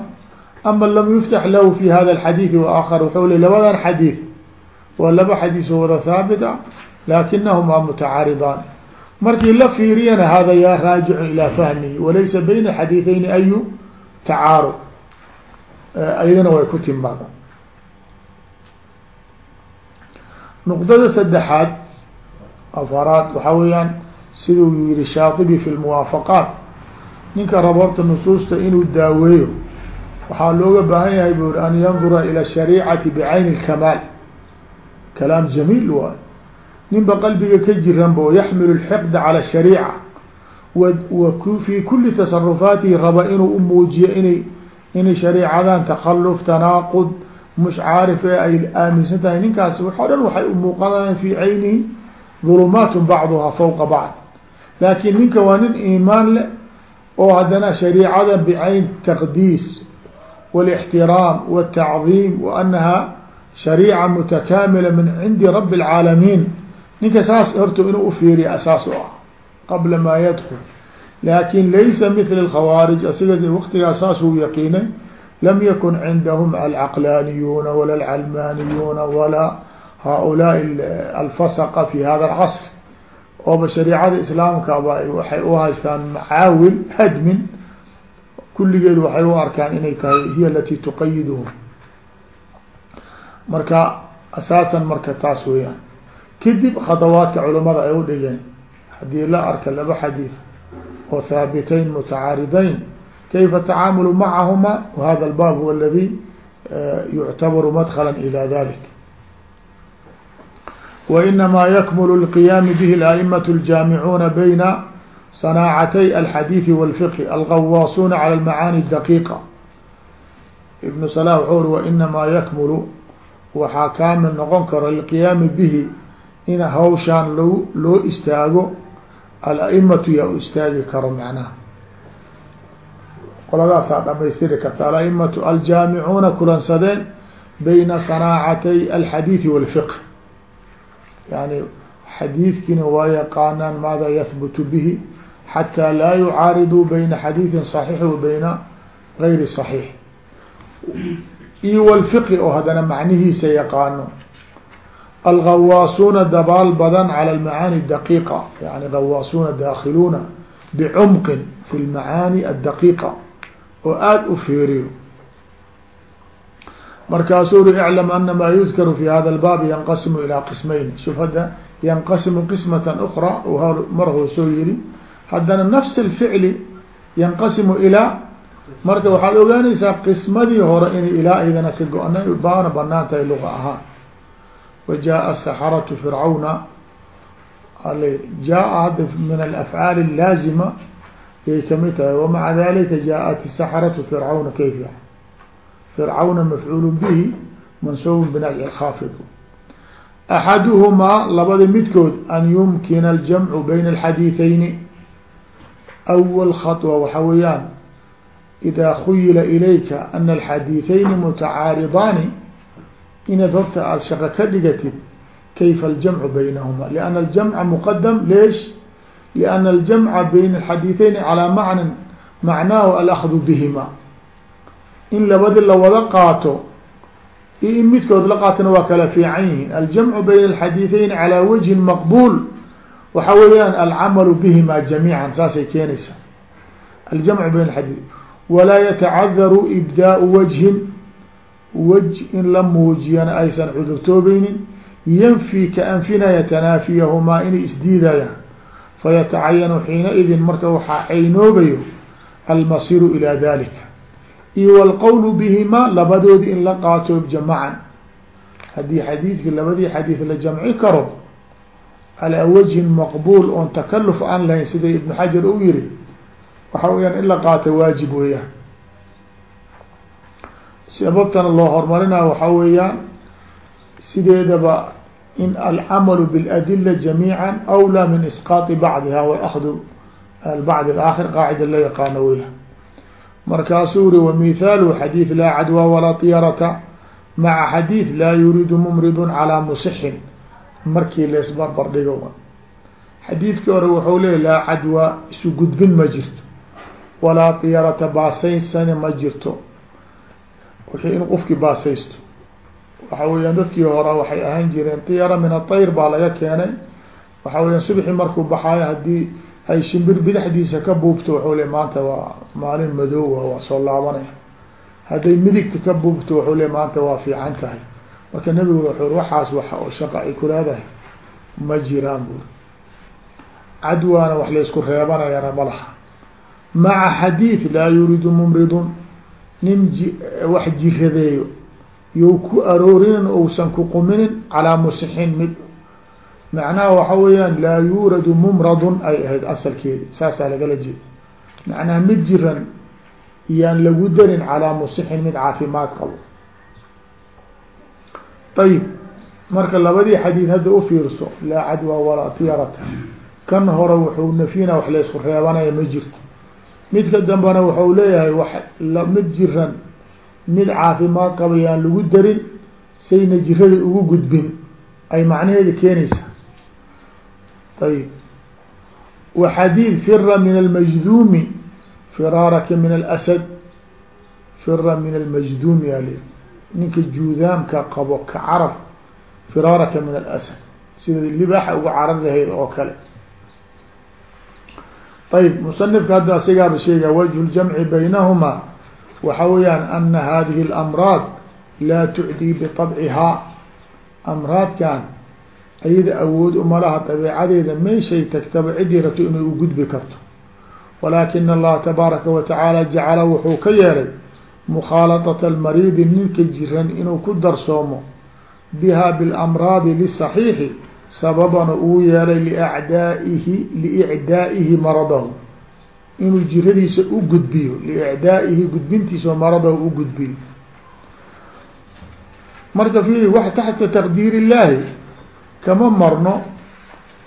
ama lam yuftax lahu fi hada alxadiidi waakar wuxuu le labadan xadiid waa laba xadiis oo wada haabit ah laakinahumaa mutacaaridaan. Markii la fiiriyana hada yaa raajicu ilaa fahmihi walaysa bayna xadiideyni ayu tacaarud ayadana way ku timaadaan nuqdada saddexaad afaraad waxaa weeyaan siduu yihi shaatibi fi ninka rabo horta nusuusta inuu daaweeyo waxaa looga baahan yahay bu uri an yandura ila shariicati bicayni lkamaal kalaam jamiil waay. Ninba qalbiga ka jiranba yaxmilu lxiqda cala shariica wa fi kuli tasarufaatihi raba inuu umuujiyo inay inay shariicadan takaluf tanaaqud mush caarif ee ay aaminsan tahay. Ninkaas waxo dhan waxay umuuqanayaan fi caynihi dulumaat bacduha fawqa bacd. Laakin ninka waa nin iimaan leh oo haddana shariicada bicayn taqdiis والاحترام والتعظيم وأنها شريعة متكاملة من عند رب العالمين ninka saas horta inuu ufiiriya asaas u ah qabla maa yadkul laakin laysa mithla alkhawaarij asiga waktigaa saas uu yaqiinay lam yakun cindahum alcaqlaaniyuuna wala alcalmaaniyuuna walaa haulaai alfasaqa fi hada alcasr ooba shariicada islaamkaba waxay u haystaan macaawil hadmin. Kulligeed waxay u arkaan inay tahay hiy alati tuqayiduhum marka asaasan marka taas weeyaan. Kadib khadawaadka culamada ay u dhigeen haddii la arka laba xadiid oo haabitayn mutacaaridayn kayfa tacaamulu macahuma? Wahada albaab huwa aladi yuctabaru madkla ilى dalik وإنما يكمل القيام به الأئمة الجامعون بين صناacتي الحdيث والفقه الغواصون على المعاني الدقيقة بن صلاح وxuu ri وإنmaa ykmل waxaa kaamil noqon karo للقياami bه in hawshaan lo loo istaago الأئمة yaa u istaagi karo mعنaha qoladaasaa dhamaystiri karta الأئمة الجاamiعuuna kulansadeen بyna صناacتي الحdيث والفقه يعني xadiidkiina waa yaqaanaan maada yahbutu bihi xatىa laa yucaariduu bayna xadiiثi صaxiix wa bayna gayri صaxiix iyo wlfiqi oo haddana macnihiisa yaqaano algawaasuuna dabaal badan calى اlmacaani daqiiqa yani gawaasuuna daakiluuna bicumqin fi lmacaani addaqiiqa oo aada u feeriyo markaasuu uri iclam ana maa yudkaru fi hada albaabi yanqasimu ilaa qismayn shuf hadda yanqasimu qismatan ukra u hor mar hoo soo yiri haddana nafs alficli yanqasimu ilaa marka waxaad ogaanaysaa qismadii hore inay ilaa iyadana ka go-na baana bannaan tahay luqa ahaan. Wa jaaa saxaratu fircawna ale jaaa hadda min alafcaali allaazima yay ka mid tahay. Wamaca dalika jaat saxaratu fircawna kayfiya fircawna mafcuul bihi mansuub binajc khaafid axaduhumaa labada midkood an yumkina aljamcu bayna alxadiiثayni awal khaطwa waxa weeyaan idaa khuyila ilayka ana alxadiiثayni mutacaaridaani inaad horta aada shaqo ka dhigatid kayfa aljamcu baynahuma lianna aljamca muqadam leesh lianna aljamca bayna alxadiiثayni calaa macnan macnaahu alakdu bihima in labadi lawada qaato in midkood la qaatana waa kala fiican yihiin. Aljamcu bayna alxadiidayn calaa wajhin maqbuul. Waxa weeyaan alcamalu bihima jamiican saasay keenaysaa. Aljamcu bayna alxadiid. Walaa yatacadaru ibdaau wajhin. Waj in la muujiyana aysan cudurtoobaynin yanfi ka anfina yatanaafiyahumaa inay isdiidayaan. Fayatacayanu xiina idin marka waxaa caynoobayo almasiru ilaa dalika iyo wlqowl bihima labadoodi in la qaato jamacan haddii xadiidki labadii xadiid la jamci karo calaa wajhin maqbuul oon takaluf aan lahayn sida ibnu xajar u yiri waxa weyaan in la qaato waajib weeyaan. Sababtana loo hormarinayo waxaa weeyaan sideedaba in alcamalu biاladila jamiica awlaa min isqaati bacdiha waakdu albacd alaakhir qaacida la yaqaano weya markaasuu uri wmithaalu xadiid laa cadwa walaa tiyarata. Maca xadiid laa yuriidu mumridun calaa musixin. Markii laisbarbar dhigo xadiidkii hore wuxuu leeyay laa cadwa isu gudbin ma jirto. Walaa tiyarata baasaysani ma jirto. Wixii in qofkii baasaysto. Waxa weyaan dadkii hore waxay ahaan jireen tiyara min atayr baa laga keenay. Waxa weyaan subxi markuu baxaayo haddii ay shimbir bidexdiisa ka buubto waxuu le maanta waa maalin madoowa waa soo laabanaya. Hadday midigta ka buubto waxuu le maanta waa fiican tahay. Marka nebigu wuxuu waxaas wa oo shaqa ay ku leedahay. Ma jiraan buuri cadwaana wax laysku reebanayana ma laha. Maca xadiid laa yuriidu mumridun. Nin ji wax jiradeeyo you ku aroorinin ousan ku quminin calaa musixin mid. Macnaha waxa weeyaan laa yuuradu mumradun ay ahayd asalkeedi. Saasaa lagala jeeda macnaha mid jiran iyaan lagu darin calaa musixin mid caafimaad qabo. Ayib marka labadii xadiid hadda ufiirso laa cadwa walaa tiyarata. Kan hore wuxuu nafyina wax laysku reebanaya ma jirto. Midka dambena wuxuu leeyahay wax mid jiran mid caafimaad qaba yaan lagu darin sayna jirada ugu gudbin. Ay macnaheeda keenaysaa ayib waxadiid fira min almajduumi firaaraka min alasad fira min almajduumi yaa li ninka juudaamka qabo ka carab firaaraka min alasad. Sida libaaxa uga carar lahayd oo kale. Ayb musanifka hadda asigaaba sheegaya wajhu ljamci baynahumaa waxa weeyaan ana hadihi اlamraad laa tucdii biطabcihaa amraadkan ayada awood umalaha dabeecadeeda meeshay tagtaba ciddii rabto inay u gudbi karto walaakina allaha tabaaraka wa tacaala jacala wuxuu ka yeelay mukhaalaطata almariidi ninka jiran inuu ku darsoomo biha bilamraadi lisaxiixi sababana uu yeelay liacdaaihi liicdaa'ihi maradahu. Inuu jiradiisa u gudbiyo liicdaa'ihi gudbintiisa maradahu u gudbiyo. Marka fiiri wax taxta taqdiir illaahi kama marno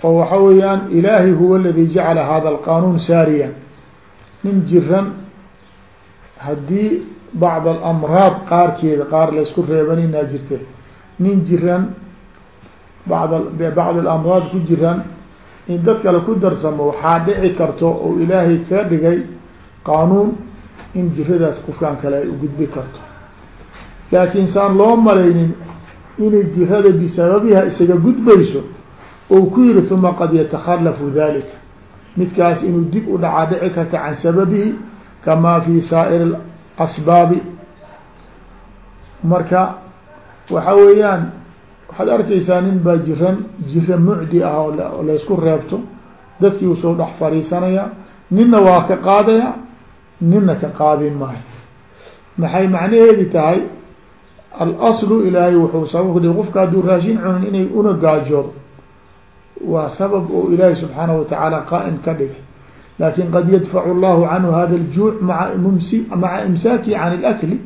oo waxa weeyaan ilaahi huwa aladi jacala hada alqanuun saariyan. Nin jiran haddii bacd alamraad qaarkeeda qaar laysku reebaninaa jirte. Nin jiran bad bacd alamraad ku jiran in dad kale ku darsamo waxaa dhici karto oo ilaahay ka dhigay qaanuun in jiradaas qofkaan kale ay ugudbi karto. Laakiin saan loo malaynin inay jirada bisababiha isaga gudbayso ou ku yihi uma qad yatakhalafu dalika midkaas inuu dib u dhacaa dhici karta can sababihi kamaa fi saa'ir asbaabi marka waxa weeyaan waxaad arkaysaa nin baa jiran jira mucdi ah oo laysku reebto. Dadkii u soo dhex fariisanaya ninna waa ka qaadaya ninna ka qaadin maayo. Maxay macnaheedi tahay? Alaslu ilaahay wuxuu sabab kudhi qofka hadduu raashin cunin inay una gaajoodo waa sabab oo ilaahay subxaanahu watacaala qaa'im ka dhigay. Laakin qad yadfacu llahu canhu hada aljuuc maa mms maca imsaaki can اlakli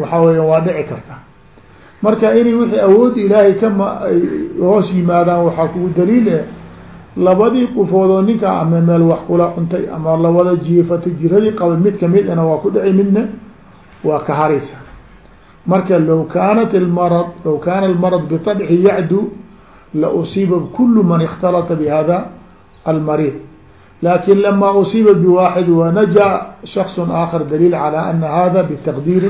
waxa weya waa dhici karta. Marka inay wixii awood ilaahay kama ay hoos yimaadaan waxaa kugu daliil eh labadii qofood oo ninka ama meel wax kula cuntay ama lawada jiifatay jiradii qabay mid ka mid ana waa ku dhici midna waa ka haraysa. Marka low kaanat almarad low kaana almarad biطabci yacdu la usiiba kulu man اkhtalata bihada almariid lakin lama usiiba biwaaxid wanaja shakص aakhar daliil calى ana hada bitaqdiiri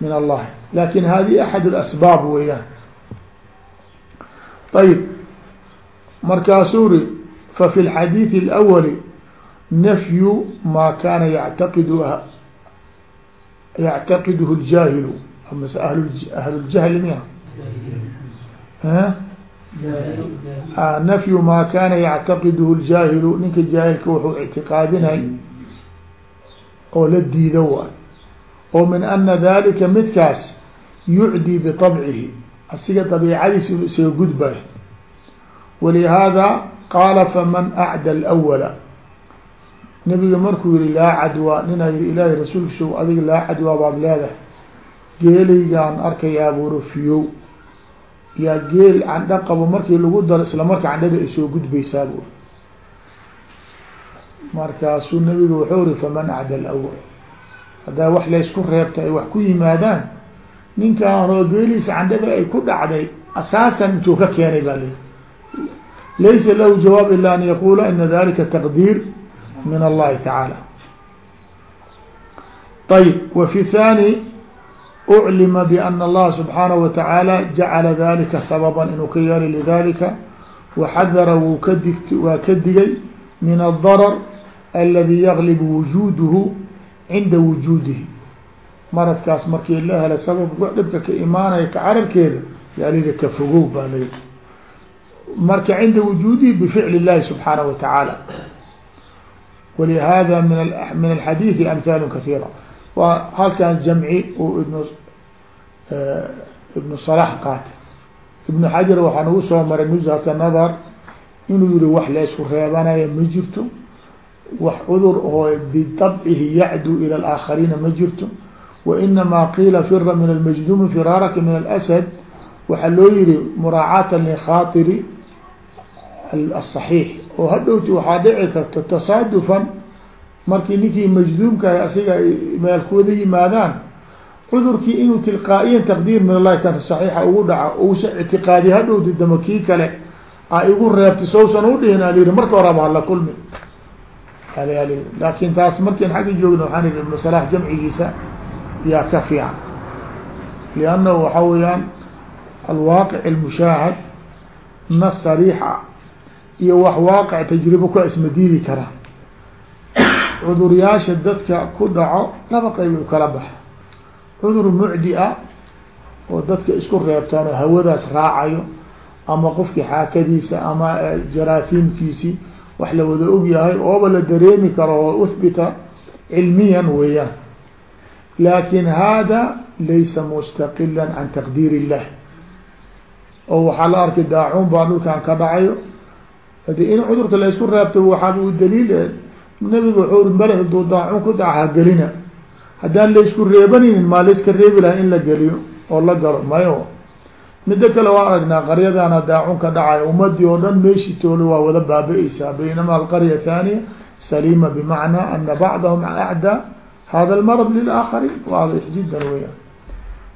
min allah lakin hadi axad اlasbaab weeyaan ayb markaasuu ri fafi اlxadiiث اlأwli nafyu ma kana yactaqid yactaqidh اljaahilu amase ahluljahli miya nafyu ma kana yactaqidhu ljaahilu ninka jaahilka wuxuu ictiqaadinay oo la diido waay oo min ana dalika midkaas yucdii biطabcihi asiga dabiicadiisa inu isaga gudbay walihaada qaala faman acda alawala nabiga markuu yihi laa cadwa ninaa yihi ilaahay rasuulkiisa adiga laa cadwa baad leedahay. Geelaygaan arkayaa yaa geel candho qabo markii lagu daro isla marka candhada ay soo gudbaysaa bu markaasuu nabigu wuxuu ri faman acda alawal haddaa wax laysku reebta ay wax ku yimaadaan ninkaan oo geeliisa candhada ay ku dhacday asaasan intuu ka keenay baa lii laysa lahu jawaab ila an yaqula ina dalika taqdiir min allahi tacaala. Ayb wa fi thani uclima bana allaha subxaanahu watacaala jacala dalika sababan inuu ka yeelay lidalika waxadara wuu ka dig waa ka digay min aldarar aladi yaglibu wujuduhu cinda wujuudihi maradkaas markii la hela sababka dhibka ka imaanaya ka cararkeeda yaalida ka fogow baa layi marka cinda wujuudihi bificli اllahi subxaanaه wa tacaala walihada min min alxadiidi amhaalu kahiira waa halkan jamci uu ibn ibnu صalax qaatay ibnu xajar waxaan ugu soo maray nuzhata nadar inuu yihi wax laysku reebanaya ma jirto wax cudur oo bitabcihi yacdu ila alaakhariina ma jirto wa inamaa qiila fira min almajduumi firaaraka min alasad waxaa loo yihi muraacaatan likhaatiri asaxiix oo hadhowti waxaa dhici karta tasaadufan markii ninkii majduumka ahy asiga meel kuwada yimaadaan cudurkii inuu tilqaa'iyan taqdiir min allahi kan saxiixa ugu dhaco uusa ictiqaadi hadhowti dama kii kale a igu reebtay sowsan udhihin alyidhi marka horaba hala kulmi. Al laakin taas markiin xagga joogna waxaan ihi ibnu salax jamcigiisa yaa ka fiican. Liannahu waxa weeyaan alwaaqic almushaahad nas sariixa iyo wax waaqic tajribo ka isma diidi karaa cuduryaasha dadka ku dhaco laba qayb u kala baxa cudur mucdi a oo dadka isku reebtaan oo hawadaas raacayo ama qofkii xaakadiisa ama jaraafiimkiisi wax la wada og yahay ooba la dareemi karo oo uhbita cilmiyan weeyaan. Laakin hada laysa mustaqila can taqdiir illah oo waxaa la arkay daacuun baa dhulkan ka dhacayo. Hadi in cudurka laysku reebto waxaaba u daliil nabiga wuxuu ri male daacuun ku dhaca hagelina haddaan laysku reebanaynin maa layska reebi laha in la geliyo oo la galo mayo. Middo kale waa aragnaa qaryadana daacun ka dhacay ummadii oo dhan meeshii toole waa wada baaba-eysaa baynama alqarya thaniya saliima bimacnaa ana bacdahum acdaa hada lmarad lilaakharin waadix jiddan weyaan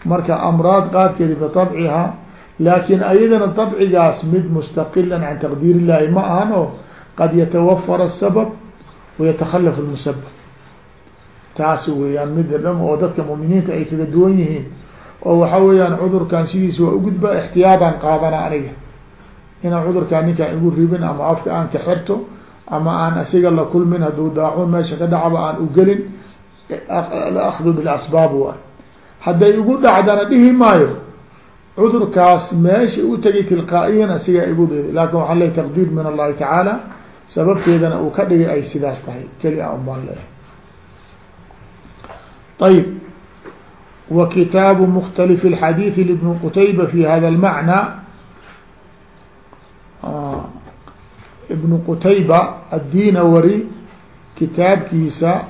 marka amraad qaarkeedi bitabciha laakin ayadana dabcigaas mid mustaqilan can taqdiir ma ahan oo qad yatawafar asabab wayatakhalafu lmusabab taas weeyaan mida dham oo dadka muminiinta ay kaga duwan yihiin. Oo waxa weeyaan cudurkan sidiisa waa ugudba ixtiyaadaan qaadana aniga. Inaan cudurkaan ninkaan igu ribin ama afka aan ka xirto ama aan asiga la kulmin hadduu daacuun meesha ka dhacba aan ugelin aakdu bilasbaab waay. Hadday igu dhacdana dhihi maayo cudurkaas meesha u tegay tilqaa'iyan asigaa igu dhidi laakin waxaa le taqdiir min allahi tacaala sababteedana uu ka dhigay ay sidaas tahay. Keli a un baan leehay ayib wa kitaabu mkhtalif اxadiiث lbn qutayba fi hada اlmacnى ibn qutayba addinawari kitaabkiisa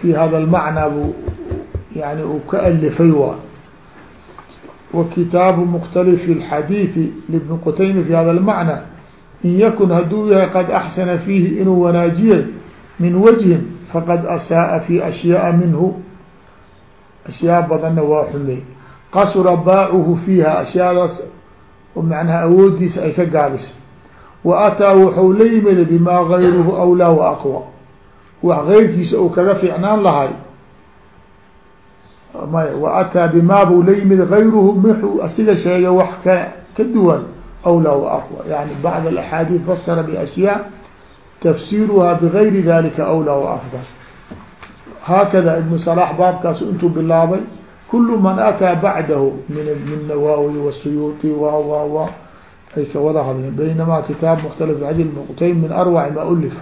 fi hada اlmacnaa bu yani uu ka alifay waay wa kitaabu mkhtalifi اxadiiثi libn qutayba fi hada اlmacnى in yakun hadduu yahay qad axsana fiihi inuu wanaajiyay min wajhin faqad asaaءa fi ashyaءa minhu. Ashyaa badanna waa xumey qasura baacuhu fiiha ashyaadaas macnaha awoodiisa ay ka gaabisay wa ataa wuxuu la yimida bimaa gayruhu awlaa wa aqwa. Wax geyrkiisa uu kaga fiicnaan lahay. May wa ataa bimaa buu la yimid gayruhu muxuu asiga sheegay wax ka ka duwan awlaa wa aqwa. Yani bacd alaxaadiid fasara biashyaa tafsiruha bigayri dalika awlaa wa afdal haakada ibn صلاح baabkaas intuu bilaabay kul man ataa bacdahu min min nawawi wasuyuuطi w w w ay ka wada hadleen baynama kitaab mkhtalif hadi mqtaym min arwac ma ulif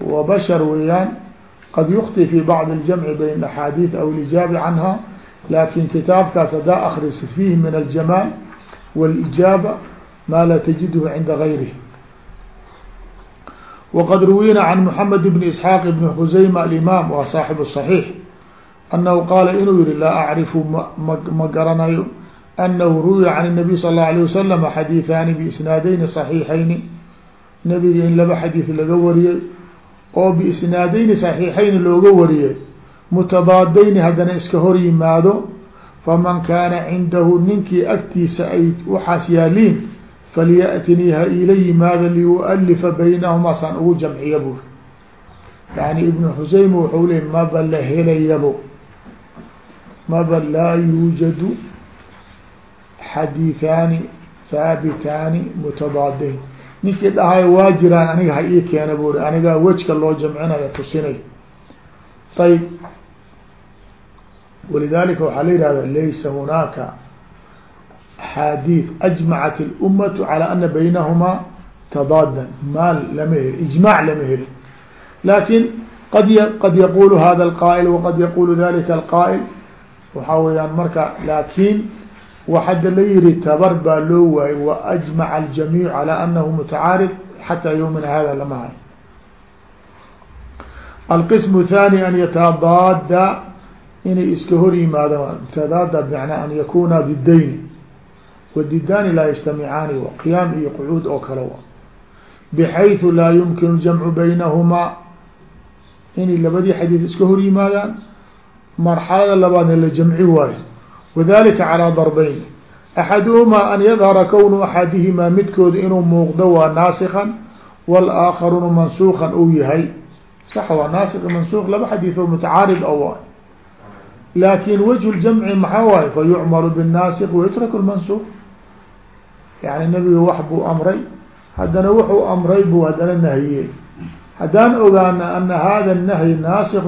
wa bashar weeyaan qad yukti fi bacd اljamci bayn axaadiiث aw lijaabi canha lakin kitaabkaas hadaa akrisid fihi min aljamaal wاlijaaba ma la tajidhu cinda gayrih وqad ruwina عن محamed بن اسحاaq بن خزaymة الإmam waa صaaxiب الصحيح أنhu qaala inuu yihi laa acrifu ma garanayo أnhu ruwiya عن النبي صلى الله عليه وسلم xadيiثaani بإsناadeyni صحيiحayni nabiga in laba xadiiث laga wariyey oo بإsنaadeyni صحيiحayni looga wariyey mتadaadeyni haddana iska hor yimaado faman kaana cindahu ninkii agtiisa ay waxaas yaaliin falyaأtinii ha iila yimaado liualifa baynahumaa saan ugu jamciya bur yani ibn xuseyme wuxuu ley maba la helayabo maba laa yuujadu xadiiثaani haabitaani mutadaadayn ninkii dhahayo waa jiraan aniga ha ii keena buri anigaa wejka loo jamcinaya tusinay ayb walidalika waxaa la yihahda laysa hunaaka axaadiid ajmacat اlummatu calى ana baynahumaa tadaadan maal lama heli ijmaac lama heli laakin qad qad yaqulu hada alqaa'il waqad yaqulu dalika alqaa'il waxaa weeyaan marka laakiin wa hadda la yihi tabar baa loo waayey wa ajmaca aljamiicu calaa anahu mutacaarid xataa yowmina hada lama hayo alqismu thani an yatadaada inay iska hor yimaadaan tadaada bmacnaa an yakuna biddayni wdidaani laa yajtamicaani qiyaam iyo qucuud oo kale wa bxayثu laa yumkinu jamcu baynahumaa inay labadii xadiid iska hor yimaadaan marxalada labaadna la jamci waayo wadalika calىa darbayn axaduhumaa an yadhara kownu axadihimaa midkooda inuu muuqdo waa naasikan wاlآakharuna mansuukan uu yahay sax waa naasik mansuuq laba xadiid oo mutacaarid o waay laakin wجه ljamci maxaa waaye fayucmalu bالnaasik wayutrak اlmansuuq yani nebiga wax buu amray haddana wuxuu amray buu haddana nahiyey haddaan ogaana ana hada الnahyi naasik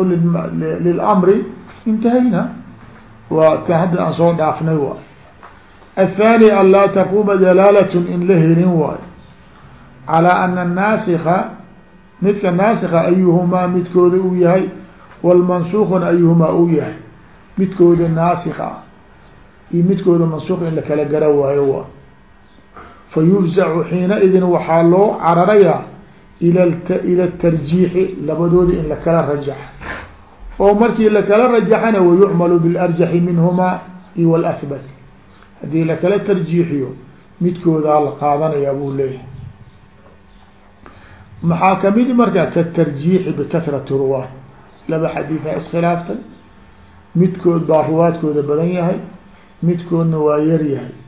lilamri intahayna waa ka hadda aan soo dhaafnay waay الثاني an laa taquma dalaalat in la helin waayo calى ana الnaasika midka naasika ayuhumaa midkooda uu yahay wاlmansukuna ayuhumaa uu yahay midkooda naasika ah iyo midkooda mansuuq in lakala gara waayo waa fayufzacu xiinaidin waxaa loo cararayaa ila tarjiixi labadooda in lakala rajaxa oo markii lakala rajaxana wayucmalu bilarjaxi minhumaa iyo haddii lakala tarjiixiyo midkoodaa la qaadanayaa buu leeyahay maxaa ka mid marka katarjiixi bikahrati ruwaat laba xadiiثa iskhilaaftay midkood baa ruwaadkooda badan yahay midkoodna waa yar yahay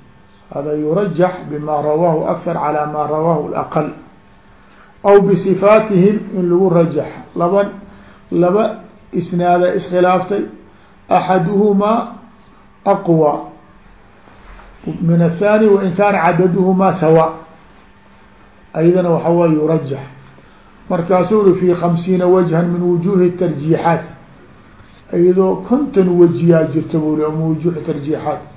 hada yurajax bima rawaahu akar calaa maa rawaahu alaqal aw bisifaatihim in lagu rajaxa laba laba isnaada iskhilaaftay axaduhumaa aqwa min athani wain kaana cadaduhumaa sawa aydana waxa waye yurajax markaasuu ui fi khamsiina wajhan min wujuhi tarjiixaat iyadoo konton wajiyaa jirta buli ama wujuh tarjiixaat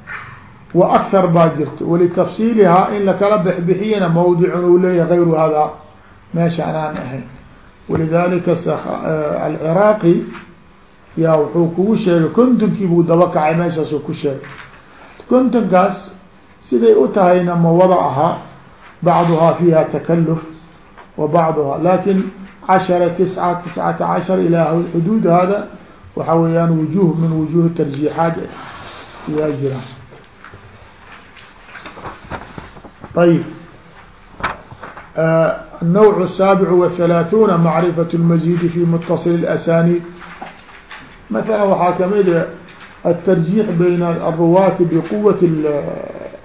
wa akhar baa jirta walitafsiilihaa in lakala bexbixiyana mawdicun uu leeyahay gayru hada meesha anaan ahayn. Walidalika alciraaqi yaa wuxuu kugu sheegay kontonkii buu daba kacay meeshaasuu ku sheegay. Kontonkaas siday u tahayna ma wada ahaa bacduhaa fiiha takaluf wa bacduhaa. Lakin cashara tisca tiscata cashar ilaa xuduud hada waxa weeyaan wujuh min wujuh tarjiixaat yaa jiraan ayib النوع السابع والثلاثون معرفة المزيد في متصل الأسانيد مثلا waxaa kamid الترجيح بين الرواة بقوة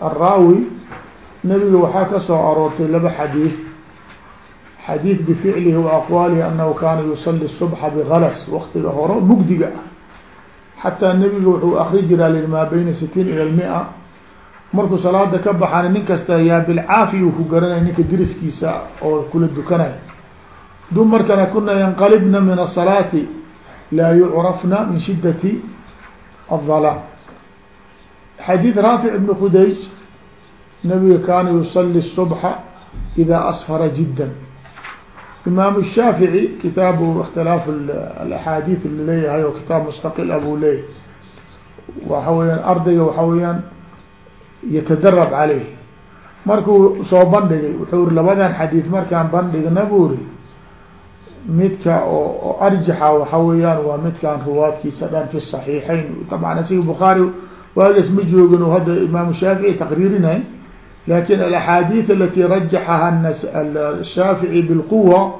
الراawي نبga waxaa kasoo aroortay laba xadيiث xadيiث بفعلhi وأقوالhi أنه kana يصلي الصبح بغلس وktiga hore mgdiga ah حatىa نبga wuxuu akri jiraa ma beyna siتيin ilى المئة markuu salaada ka baxana nin kasta yaa bilcaafiyu ku garanay ninka diriskiisa oo kula dukanay dumarkana kuna yanqalibna min asalaati laa yucrafna min shidati adalaa xadiid raafic ibn khudayj nabiga kaana yusali subxa idaa asfara jiddan. Imaamu shaafici kitaabu ikhtilaafu alaxaadiid leeyahay oo kitaab mustaqil ah abuu leeyahy waxa weyaan ardayga waxa weeyaan yatadarab caleyh markuu soo bandhigay wuxuu iri labadan xadiid markaan bandhigna buu ri midka oo arjaxa waxa weeyaan waa midkaan ruwaadkiisa dhan fi saxiixayn. Taban asiga bukhaari waagaas ma joogin hadda imaamu shaafici taqriirinay laakiin alaxaadiid alati rajaxaha shaafici bilquwa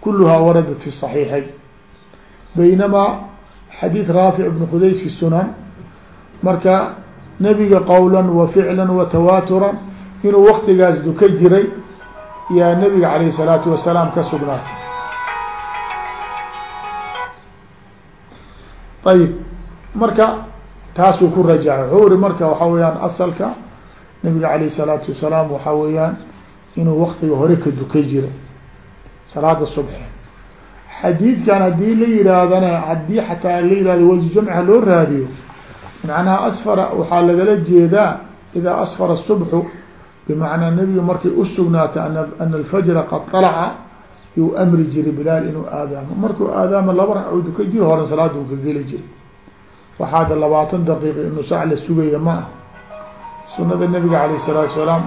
kuluhaa waradat fi saxiixayn. Baynamaa xadiid raafic ibn qudays fi sunan marka nebiga qowla wa ficla wa tawaatura inuu waktigaas duka jiray yaa nebiga calayh salaatu wasalaam ka sugnaatay. Ayib marka taasuu ku rajaca wuxuu uri marka waxaa weeyaan asalka nebiga calayh salaatu wasalaam waxaa weeyaan inuu waktiga hore ka duka jiray salaada subxi xadiidkan haddii la yihaahdana haddii xataa la yihahdo wajijamciha loo raadiyo macnaha asfara waxaa lagala jeedaa idaa asfara subxu bimacnaa nebigu markay u sugnaato ana alfajra qad alaca yuu amri jiray bilaal inuu aadaamo. Markuu aadaamo laba ragcuudu ka jiro hore salaaduu ka geli jiray. Waxaada labaatan daqiiqa inuu sac la sugaya ma ah sunada nabiga alayh salaatu salaam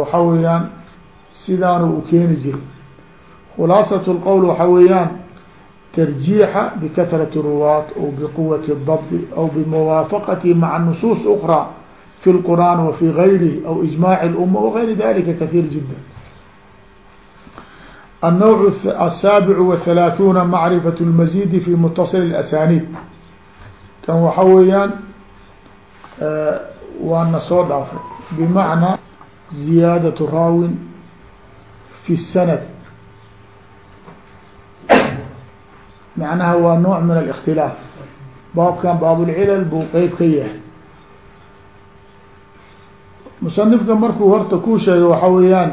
waxaa weeyaan sidaanu u keeni jiray. Khulaasat lqowl waxaa weeyaan tarjiixa bikahrati ruwaat aw biquwati الdabdi aw bimuwaafaqati maca nusuus ukra fi اlqur'an wa fi gayrihi aw ijmaaci اluma wagayri dalika kahiir jida النوع السابع والثلاثون معرفة المزيد في متصل الأسانيد kan waxa weeyaan waana soo dhaafay bimacnaa ziyaadatu raawin fi sanad macnaha waa nooc min alikhtilaaf. Baabkan baabulcilal buu qeyb ka yahay. Musanifka markuu horta kuu sheegay waxa weeyaan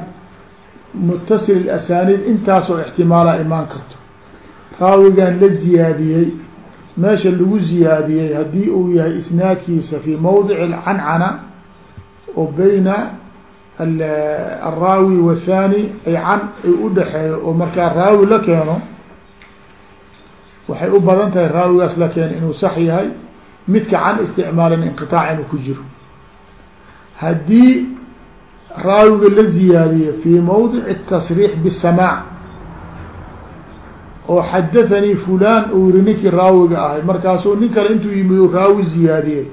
mutasil asaniid intaasoo ixtimaala imaan karto. Raawigan la ziyaadiyey meesha lagu ziyaadiyey haddii uu yahay isnaadkiisa fii mawdic alcancana oo bayna araawi wathani ay can ay udhaxeeyo oo markaa raawi la keeno waxay u badan tahay raawigaas la keena inuu sax yahay midka can isticmaalin inqitaac inuu ku jiro. Haddii raawiga la ziyaadiyo fii mawdici tasriix bisamaac oo xadathanii fulan uu yiri ninkii raawiga ahay markaasuu nin kale intuu yimid raawi ziyaadiyey.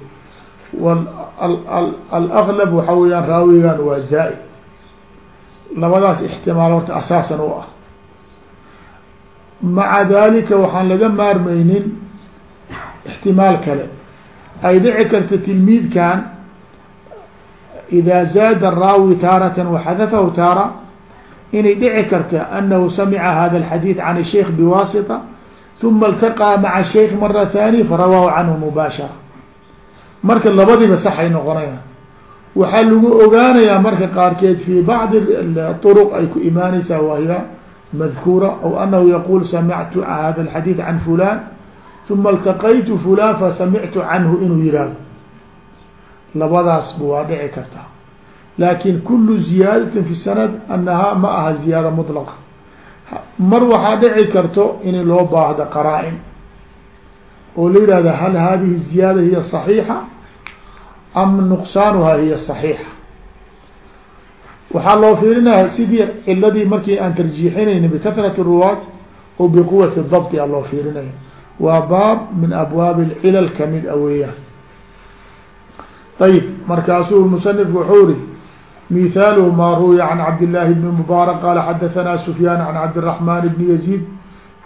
Alaglab waxa weyaan raawigan waa zaa-id. Labadaas ixtimaal horta asaasan u ah maca dalika waxaan laga maarmeynin ixtimaal kale ay dhici karta tilmiidkan ida zaada raawi taaratan waxadafahu taara inay dhici karta anahu samica hada الxadiiث can الsheikh biwasita ثuma اltaqىa maca الsheikh mara thaniya farawaahu canhu mubaashara marka labadiiba saxay noqonayaan waxaa lagu ogaanayaa marka qaarkeed fi bacdi طرق ay ku imaaneysaa wahiya madkuura aw anahu yaqul samictu hada الxadiiث can fulan ثuma اltaqaytu fulan fasamictu canhu inuu yihahdo labadaasba waa dhici karta laakin kulu ziyaadatin fi sanad anahaa ma aha ziyaada mطlaqa mar waxaa dhici karto in loo baahdo qaraa-in oo la yihahda hal hadihi ziyaada hiya صaxiixa am nuqsaanuha hiya صaxiixa waxaa loo fiirinaya sidii ciladii markii aan tarjiixinayni bikahrati ruwaad o biquwati dabti a loo fiirinaya waa baab min abwaabi اlcilal ka mid a weeyaan. Ayib markaasuu musanifku wuxuu ri mithaalhu ma ruwiya can cabdillaahi bni mubaarak qaala xadahanaa sufyaan can cabdiraxmaan bni yaziid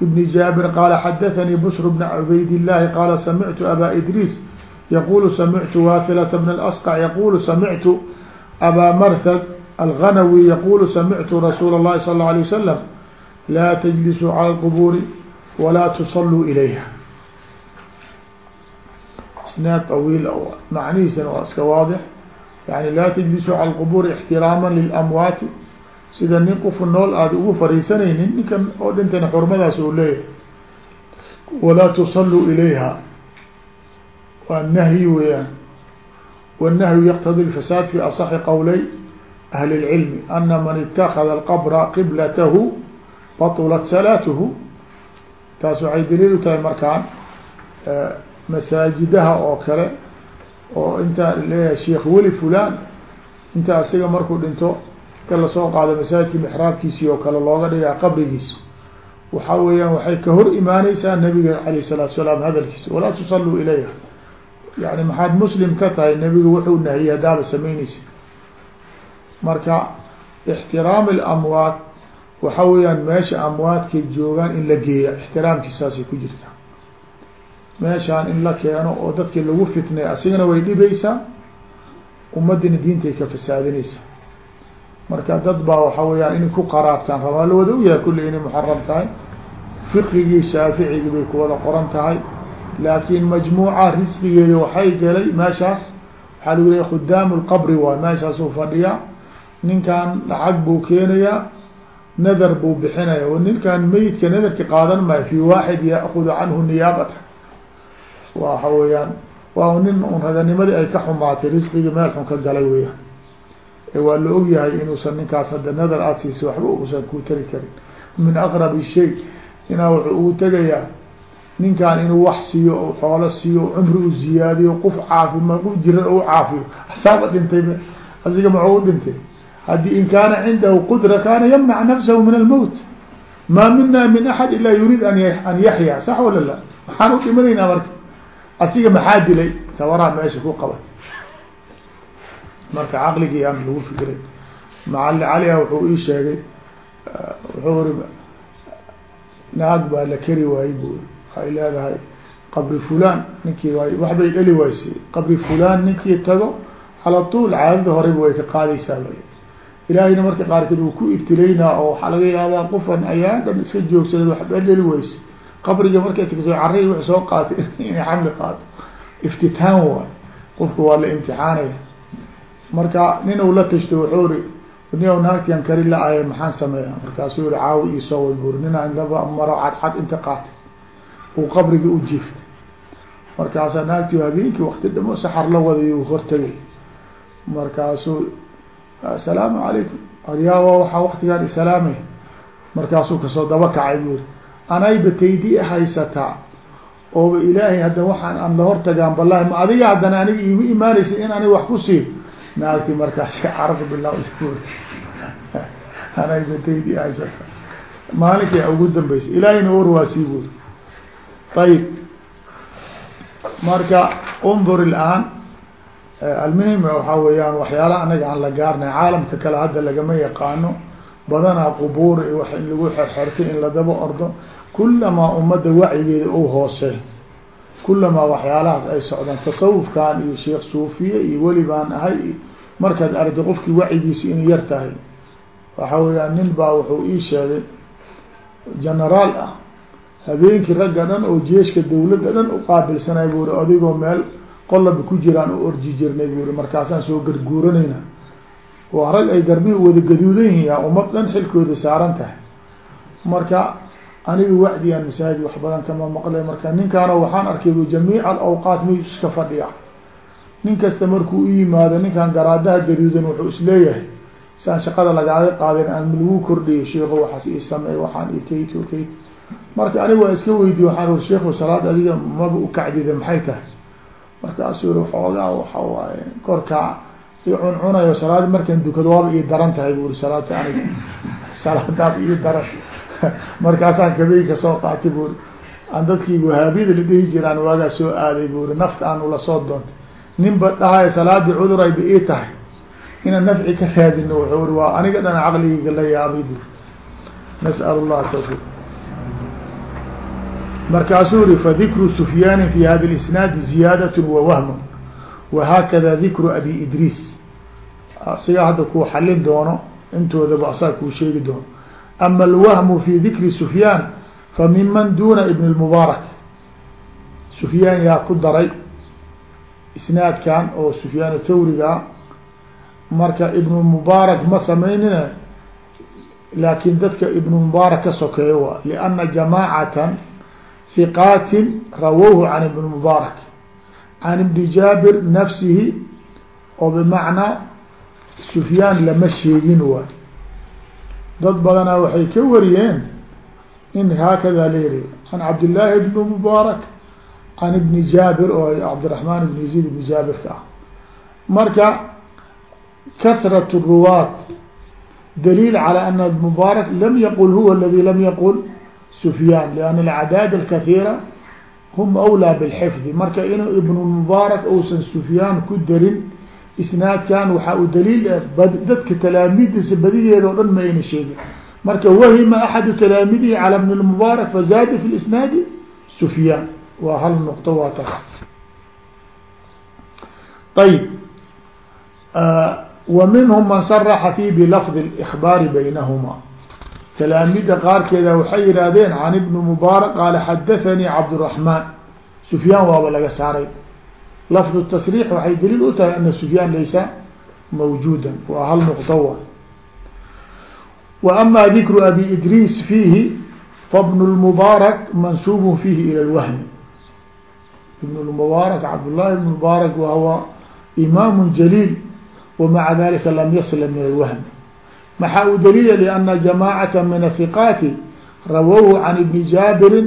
bni jaabir qaala xadathanii busr bna cubaydillaahi qaala samictu abaa idriis yaqulu samictu wasilata bna اlasqac yaqulu samictu abaa marthad alghanawi yaqulu samictu rasuula اllahi sal اlه alيه wasalam laa tajlisuu cala اlqubuuri walaa tusaluu ilayha isnaad awiil macnihiisana waa iska waadix yani laa tajlisuu cala lqubuuri ixtiraama lilamwaati sida nin qofu nool aada ugu fariisanaynin ninkan oo dhintana xurmadaas uu leeyahay walaa tusalluu ilayha waa nahyi weeyaan wالnahyu yaqtadi اlfasaad fi aصxi qowlay ahli اlcilmi ana man itakada alqabra qiblatahu batulat salaatuhu taas waxay daliil u tahay markaan masaajidaha oo kale oo intaa leeyahay sheikh weli fulan inta asiga markuu dhinto ka lasoo qaado masaajidkii mixraabkiisii oo kale looga dhigaa qabrigiis waxa weeyaan waxay ka hor imaaneysaa nabiga alayh الsalaatu salaam hadalkiisa walaa tusalluu ilayha yani maxaad muslim ka tahay nebigu wuxuu nahiyey haddaaba samayneysa marka ixtiraam اlamwaad waxa weeyaan meesha amwaadkay joogaan in la geeya ixtiraamkiisaasay ku jirta meeshaan in la keeno oo dadkii lagu fitnay asigana way dhibaysaa ummadina diintay ka fasaadinaysaa. Marka dad baa waxa weyaan inay ku qaraabtaan rabaa la wada ogyahay kulli inay muxaram tahay. Fiqigii shaaficigii bay kuwada qoran tahay. Laakiin majmuuca risqigeeda waxay galay meeshaas waxaa lagu leeya khudaamu lqabri waay meeshaasuu fadhiyaa ninkan lacag buu keenayaa nadar buu bixinaya o ninkan meyidka nadarki qaadan maayo fi waaxid yaakudu canhu niyaabata waxa weeyaan waa nin un raganimadii ay ka xumaatay risqigii meel xun ka galay weyaan waa la ogyahay inuusan ninkaas hadda nadar aad siisa waxba uusan ku tari karin. Min aqrabi shay inaa wuxuu ugu tegayaa ninkan inuu wax siiyo o xoolo siiyo cumri u ziyaadiyo qof caafima qof jiran u caafiyo. Asaaba dhintay asiga maxuu u dhintay haddii in kaana cindahu qudra kaana yamnac nafsahu min almowt maa mina min axad ilaa yuriid an yaxya sax wala la? Maxaan u dhimanaynaa marka. Asiga maxaa dilay? Tawaraa meesha ku qabay. Marka caqligii aan lagu fikiray macali caliha wuxuu ii sheegay wuxuu ri naag baa la keri waayey bu waxay leedahay qabri fulan ninkii waay waxbay dhali waysay qabri fulan ninkii tago cala tuul caadada horeyba way ka ilaahayna marka qaarkeed uu ku ibtilaynaa oo waxaa laga yaabaa qofan ayaan dhan iska joogsada waxba dheli weyse. Qabriga markay tagso carri wax soo qaatay inay xamli qaato. Iftitaan waay. Qofka waa la imtixaanaya. Marka nin uu la tashto wuxuu ri nin naagtian kari la-aya maxaan sameeya markaasuu yihi caawi io soo wad buri ninaa indaba maro cadcad inta qaatay. Uu qabrigii u jiiftay. Markaasaa naagtii habeenkii wakti dhamo saxar la wadayo hortagay. Markaasuu asalaamu calaykum aryaawa waxaa waktigaan isalaamay. Markaasuu ka soo daba kacay buuri anayba taydi haysataa ooba ilaahay hadda waxaan aan la hortagaan balahi ma adiga haddana aniga iigu imaanaysa in aniga wax ku sii naagti markaas carab bila anayba taydi haysataa maalinkii ugu dambeysay ilaahayna warwaasii buuri ayib marka undur ilaan almuhim waxaa weeyaan waxyaala anaga aan la gaarnay caalamka kale hadda lagama yaqaano. Badanaa qubuur iyo wax in lagu xerxertay in la daba ordo. Kulamaa ummadda wacyigeeda u hoosey kulamaa waxyaalahaas ay socdaan. Tasawufkan iyo sheekh suufiye iyo weli baan ahay. Markaad aragta qofkii wacyigiisa inay yar tahay waxa weeyaan nin baa wuxuu ii sheegay genaraal ah habeenkii ragga dhan oo jeeshka dawladda dhan uqaabilsanay buuri adigoo meel qolaba ku jiraan u orji jirnay buuri markaasaan soo garguuranayna. Waa rag ay garbihii wada gaduudan yihiin yaa ummad dhan xilkooda saaran tahay. Marka aniga wacdigaan masaajid wax badan kama maqlay marka ninkaana waxaan arkay jamiic alawqaat iska fadhiya. Nin kasta markuu u yimaado ninkan garaadaha gaduudan wuxuu is leeyahay siaan shaqada lagaaga qaadin aan lagu kordhiyo sheiko waxaas ii sameey waxaan i kayt kayt marka aniga waa iska weydiye waxaan sheikhu salaad adiga maba ukacdida maxay tahay markaasuu yihi xoogaa waxa waaye. Korkaa i cuncunayo salaad markan dukado waaba ii daran tahay bu uri salaadta aniga. Salaadaad ii daran. Markaasaan kabey ka soo qaatay buuri aan dadkii wahaabiyada la dhihi jiraan waagaa soo aaday buuri nafta aan ula soo doontay. Ninba dhahay salaadii cudur ayba ii tahay. Inaan nafci ka raadino wuxuu uri waa aniga dhan caqligeyga la yaabay buuri nas'al allah tawfiq markaasuu ri fadikru sufyaani fi hada isnaadi ziyaadat wawahmu wahakada dikru abi idriis. Asiga hadda kuu xalin doono intoodaba asaga kuu sheegi doono. Ama alwahmu fi dikri sufyaan fa miman duna ibn اlmubaarak sufyaan yaa ku daray isnaadkan oo sufyaan tawriga marka ibn mubaarak ma samaynina laakin dadka ibn mubaarak ka sokeeyo wa liana jamaacatan hiqaatin rawowhu can ibn mubaarak can ibni jaabir nafsihi oo bimacnaa sufyaan lama sheegin waay dad badanaa waxay ka wariyeen in haakada la yihi can cabdillaahi ibni mubaarak can ibni jaabir oo cabdiraxmaan ibn yaziid ibni jaabirka ah marka kahrat ruwaat daliil calى ana mubaarak lam yaqul huwa aladi lam yaqul sufyaan lianna alcadaad alkahiira hum awlaa bilxifdi marka inuu ibnu mubaarak uusan sufyaan ku darin isnaadkan waxaa u daliil dadka talaamidiisa badigeeda o dhan ma ayna sheegin marka wahima axadu talaamidihi calى bn mubaarak fazaada fi isnaadi sufyaan waa hal nuqto waa taas ayb wa minhum man saraxa fi bilafdi اlإkbaari baynahuma talaamida qaarkeeda waxay yihaahdeen can ibni mubaarak qaala xadathanii cabdالraحmaan sufyaan waaba laga saaray lafd tasriix waxay daliil u tahay ana sufyaan laysa mawjuuda waa hal nuqto wa wa ama dikru abi idriis fiihi fabn اlmubaarak mansuub fiihi ilى اlwahmi ibn اlmubaarak cabdullahi ibn mubaarak wahuwa imaam jaliil wmaca dalika lam yasla min اlwahmi maxaa u daliila liana jamaacata min ahiqaati rawowhu can ibni jaabirin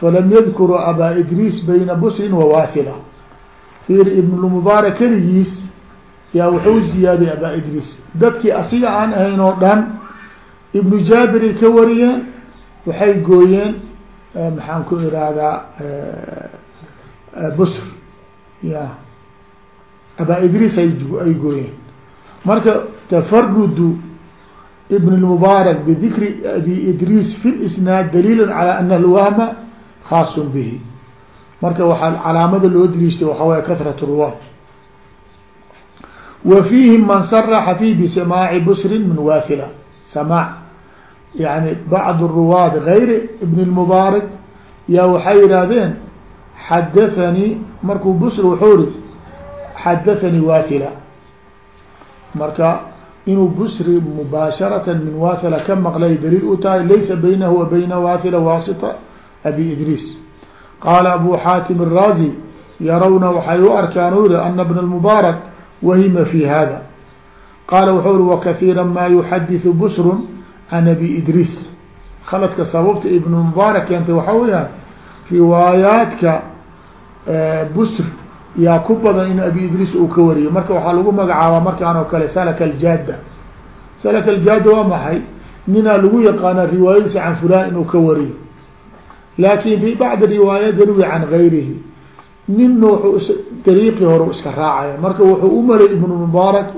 falam yadkuruu abaa idriis bayna busrin wawaahila fiir ibnulmubaarak keligiis yaa wuxuu ziyaaday abaa idriis dadkii asiga aan ahayn oo dhan ibnu jaabiray ka wariyeen waxay gooyeen maxaan ku irahdaa busr. Ya abaa idriis ay gooyeen. Marka tafarudu ibn اlmubaarak bidikri abi idriis fi lisnaad daliil calى ana alwahma khaasun bihi marka waxaa calaamada loo daliishtay waxaa waye kahrat ruwaat wa fiihi man saraxa fi bisamaaci busrin min waafila samaac yani bacd ruwaad gayri ibn اlmubaarak yaa waxay yidhaahdeen xadathanii markuu busr wuxuu ri xadathanii waafila marka inuu busri mubaasharatan min waasila ka maqlay daliil u tahay laysa baynahu wa bayna waasila waasita abi idriis qaala abu xaatim araazi yarawna waxay u arkaan uu yihi ana bna mubaarak wahima fi hada qaala wuxuu ihi wakahiira ma yuxadiثu busrun can abi idriis khaladka sababta ibn mubaarak keentay waxaa weyaan riwaayaadka busr yaa ku badan in abi idriis uu ka wariyo marka waxaa lagu magacaabaa markaan oo kale salaka aljaada salaka aljaada waa maxay? Ninaa lagu yaqaana riwaayadiisa can fulan inuu ka wariyo laakin fi bacdi riwaayat yarwi can gayrihi nina wuxuu dariiqii hore iska raacaya. Marka wuxuu u maray ibn mubaarak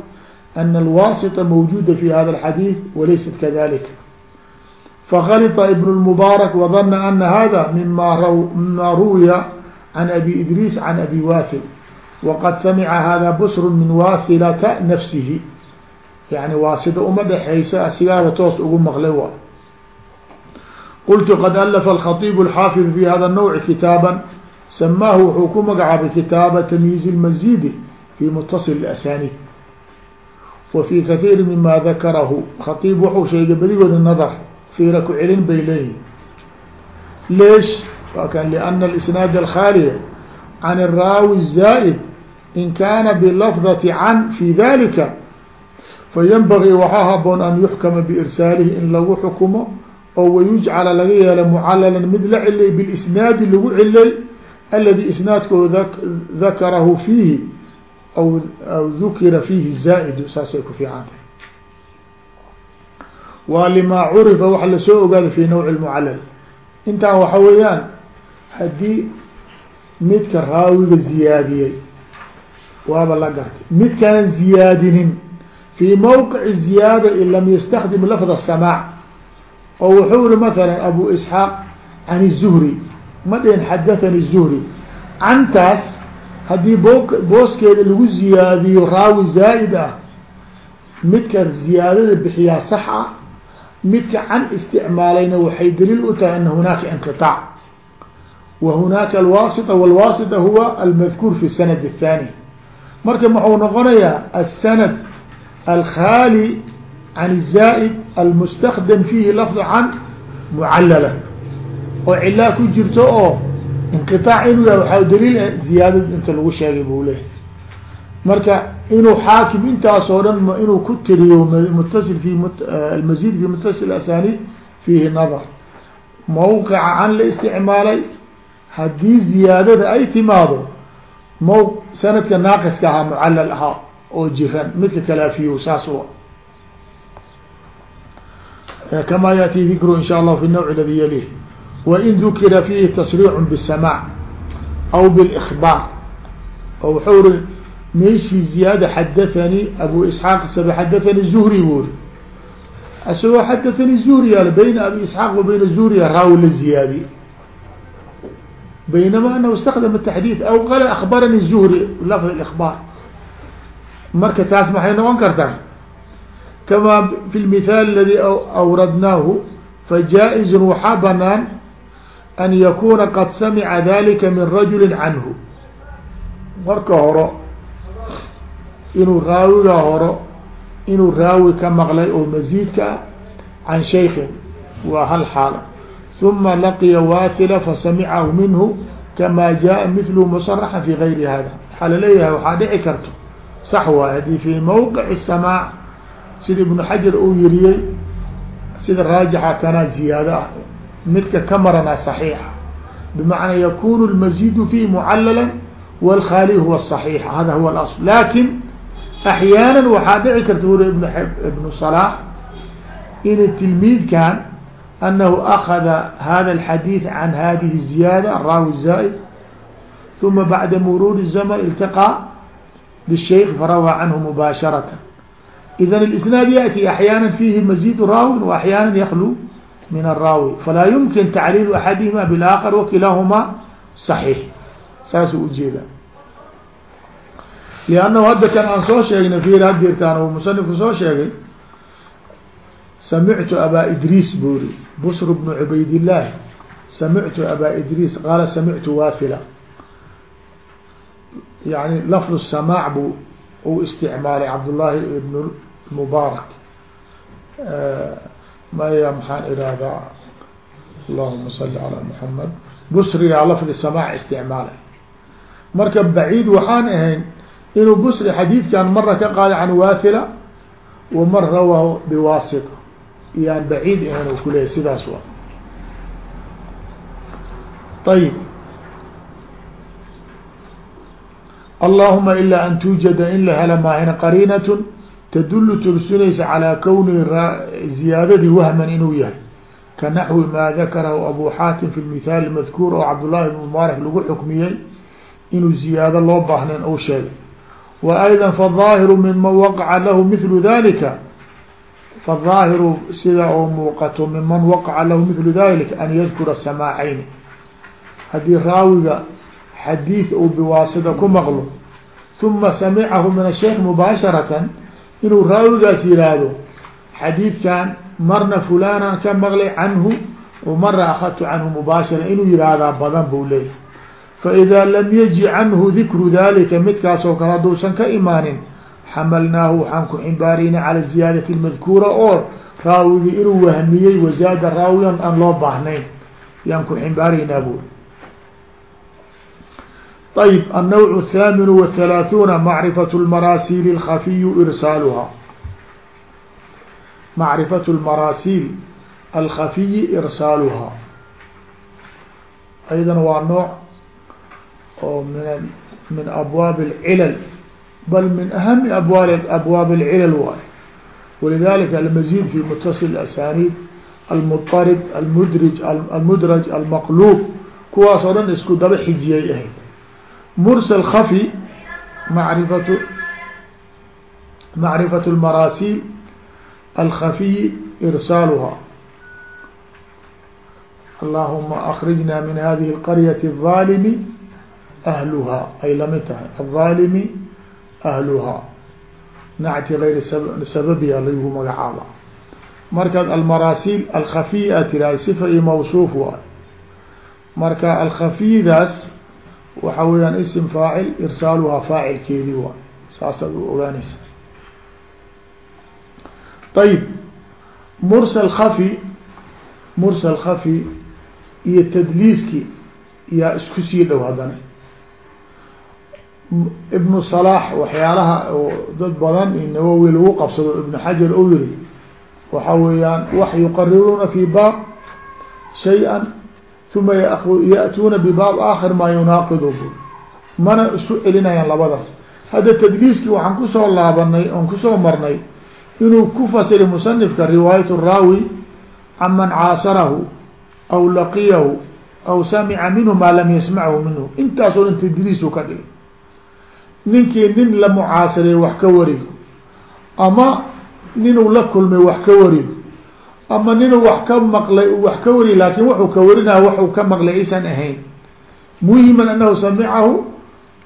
ana alwasita mawjuda fi hada alxadiid walaysat kadalika fagalita ibn lmubaarak wadana ana hada mima ruwiya can abi idriis can abi wafil waqad samica hada busru min wasilata nafsihi yani waasida uma dhexaysa asigaaba toos ugu maqlay wa qultu qad alafa alkhatiib alxaafid fi hada nawci kitaaba samaahu wuxuu ku magacaabay kitaaba lmazidi fi mutasil asanid wa fi kathiiri mima dakarahu khatiib wuxuu sheegay badigooda nadar fiira ku celin bay leeyihiin leesh waa kan liana alisnaad alkhaaliya can araawi الzaa'id in kaana bilafdati can fi dalika fayanbagii waxaa haboon an yuxkama biirsaalihi in lagu xukumo oo wayujcala laga yeelo mucalalan mid la cilay bilisnaadi lagu cilay aladi isnaadkoo dakarahu fiihi aw dukira fiihi zaa'idu saasay ku fiicanta waa limaa curifa waxa la soo ogaada fi nawci lmucalal intaan waxa weeyaan haddii midka raawiga ziyaadiyey waaba la gartay midkaan ziyaadinin fii mawqici ziyaada in lam yastakdim lafd الsamaac oo wuxuu yihi matala abu isxaaq can الzuhri ma dhihin xadathani الzuhri cantaas haddii bo booskeeda lagu ziyaadiyo raawi zaa'id ah midka ziyaadada bixiyaa sax ah midka can isticmaalayna waxay daliil u tahay ana hunaaka inqiطaac wa hunaaka alwaasita wاlwaasita huwa almadkuur fi sanad الthani marka muxuu noqonayaa aلsanad alkhaali can الzaa'id almustakdam fiihi lafd can mucallala oo cilaa ku jirto oo inqiطaac inuu yahay waxaa daliil ziyaadad inta lagu sheegay buu leeyahy marka inuu xaakim intaasoo dhan inuu ku tiriyo mutasil fi almazid fi mutasil asanid fiihi nadar mawqica can la isticmaalay haddii ziyaadada ay timaado maw sanadka naaqiska ahaa mucallal ahaa oo jiran midka kalaafiyo saas u eh, kama yaati dikru in sha allahu fi nawc ladi yalih wain dukira fiihi tasriicu bisamaac aw bilkbaar oo waxau ri meeshii ziyaada xadathanii abu isxaaq sabi xadathani zuhri buu ri isagoo xadathani zuhri bayna abi isxaaq wa bayna zuhriya raawi la ziyaadiye baynama anahu istakdama taxdiid aw qala akbarani zuhri lafd اkbaar marka taas maxay noqon kartaa kama fi lmithaal aladi awradnaahu fajaa-izu waxaa banaan an yakuna qad samica dalika min rajuli canhu marka horo inuu raawiga horo inuu raawi ka maqlay oo masiidka ah can shaykin waa hal xaala uma laqiya waasila fasamicahu minhu kama jaa mithlu musaraxa fi gayri hada waxaa laleeyahay waxaa dhici karto sax waay haddii fi mawqici samaac sida ibnu xajar uu yiriyey sida raajixa kanaa ziyaado ah midka ka marana صaxiixa bmacnaa yakunu lmazidu fihi mucallala wاlkhaali huwa صaxiix hada huwa اlaصl lakin axyaana waxaa dhici karta uri ibnu صalaax in tilmiidkan anahu akada hada اlxadiid can hadihi الziyaada araawi الzaaئd ثuma bacda muruuri الzmn iltaqىa bالshaykh farawaa canhu mubaasharata إذا الإسناad yأتي أحيانا فيه مزيد rاaw وأحيانا يخلو من الراawي فlaa يمkن تعليل أحadهma بالآخر وkilاahma صحيح saasuu ujeeda liannahu hadda kan aan soo sheegnay fiir hadirtaan uu musanifku soo sheegay samictu abaa idriis buri busr bnu cubaydillah samictu abaa idriis qaala samictu wafila yani lafdu samaac bu uu isticmaalay cabdullaahi ibn mubaarak maya maxaan ihahdaa allahuma sali calaa muxamed busrigaa lafdi samaac isticmaalay marka baciid waxaan ahayn inuu busri xadiidkan mara ka qaaday can waafila wa mar rawaahu biwaasita iyaan baciid ahayn u kuleeyahy sidaas wa ayib allahuma ilaa an tuujada in la hela maahina qariinatun tadulu tursinaysa calaa kownihi ziyaadadii wahman inuu yahay. Ka naxwi maa dakarahu abu xaatim fi lmithaal madkuur oo cabdullahi ibn mubaarak lagu xukmiyey inuu ziyaado loo baahnayn ou sheegay. Wa ayda fadaahiru minman waqaca lahu mithlu dalika fadaahiru sida oo muuqato minman waqaca lahu mithlu dalika an yadkura samaacayni haddii raawiga xadiid uu biwaasida ku maqlo uma samicahu min asheikh mubaasharatan inuu raawigaas yihaahdo xadiidkan marna fulanan ka maqlay canhu mara akadtu canhu mubaashara inuu yihahdaa badan buu leeyahy faإida lam yaji canhu dikru dalika midkaasoo kale hadduusan ka imaanin xamalnaahu waxaan ku ximbaariyna cala ziyaadati lmadkuura oo raawigi inuu wahmiyey wazaada raawiyan aan loo baahnayn yaan ku ximbaaraynaa buuri ayb annawcu athaaminu wathalaathuuna macrifatu lmaraasiil alkhafiyu irsaaluhaa macrifatu lmaraasiil alkhafiyi irsaaluhaa ayadana waa nooc oo min min abwaab alcilal bal min ahami abwaab abwaab الcilal waay walidalika almazid fi mutaصil asanid almuطarib almudrij almudraj almaqlub kuwaas oo dhan isku daba xijiyay ahayd mursل خفي معرفة معرفة المراسيل الخفي إرسالها اللهم أخرجنا من هذه القرية الظالم أهلها أي ahluha nacti ayri sababiha laygu magacaaba markaad almaraasiil alkhafiya aad tiraahda iyo mawsuuf waay marka alkhafiyadaas waxa weeyaan isim faacil irsaaluhaa faacilkeedii waay saasaad u ogaanaysa ayib mursal khafi mursal khafi iyo tadliiski yaa isku sii dhow haddana ibnu salaax waxyaalaha oo dad badan i nawowi lagu qabsado ibnu xajar ou yiri waxa weeyaan wax yuqariruuna fi baab shay-an uma ya'tuuna bibaab aakhir maa yunaaqidu bu mana isu celinayaan labadaas. Hadda tadliiskii waxaan ku soo laabanay oon ku soo marnay inuu ku fasiri musanifka riwaayat raawi can man caasarahu aw laqiyahu aw samica minhu maa lam yasmachu minhu. Intaasoo dhan tadliisu ka dhigay ninkii nin la mucaasirey wax ka wariyo ama ninuu la kulmay wax ka wariyo ama ninuu wax ka maqlay wax ka wariy laakin wuxuu ka warinaya waxuu ka maqlay aysan ahayn. Muhiman anahu samicahu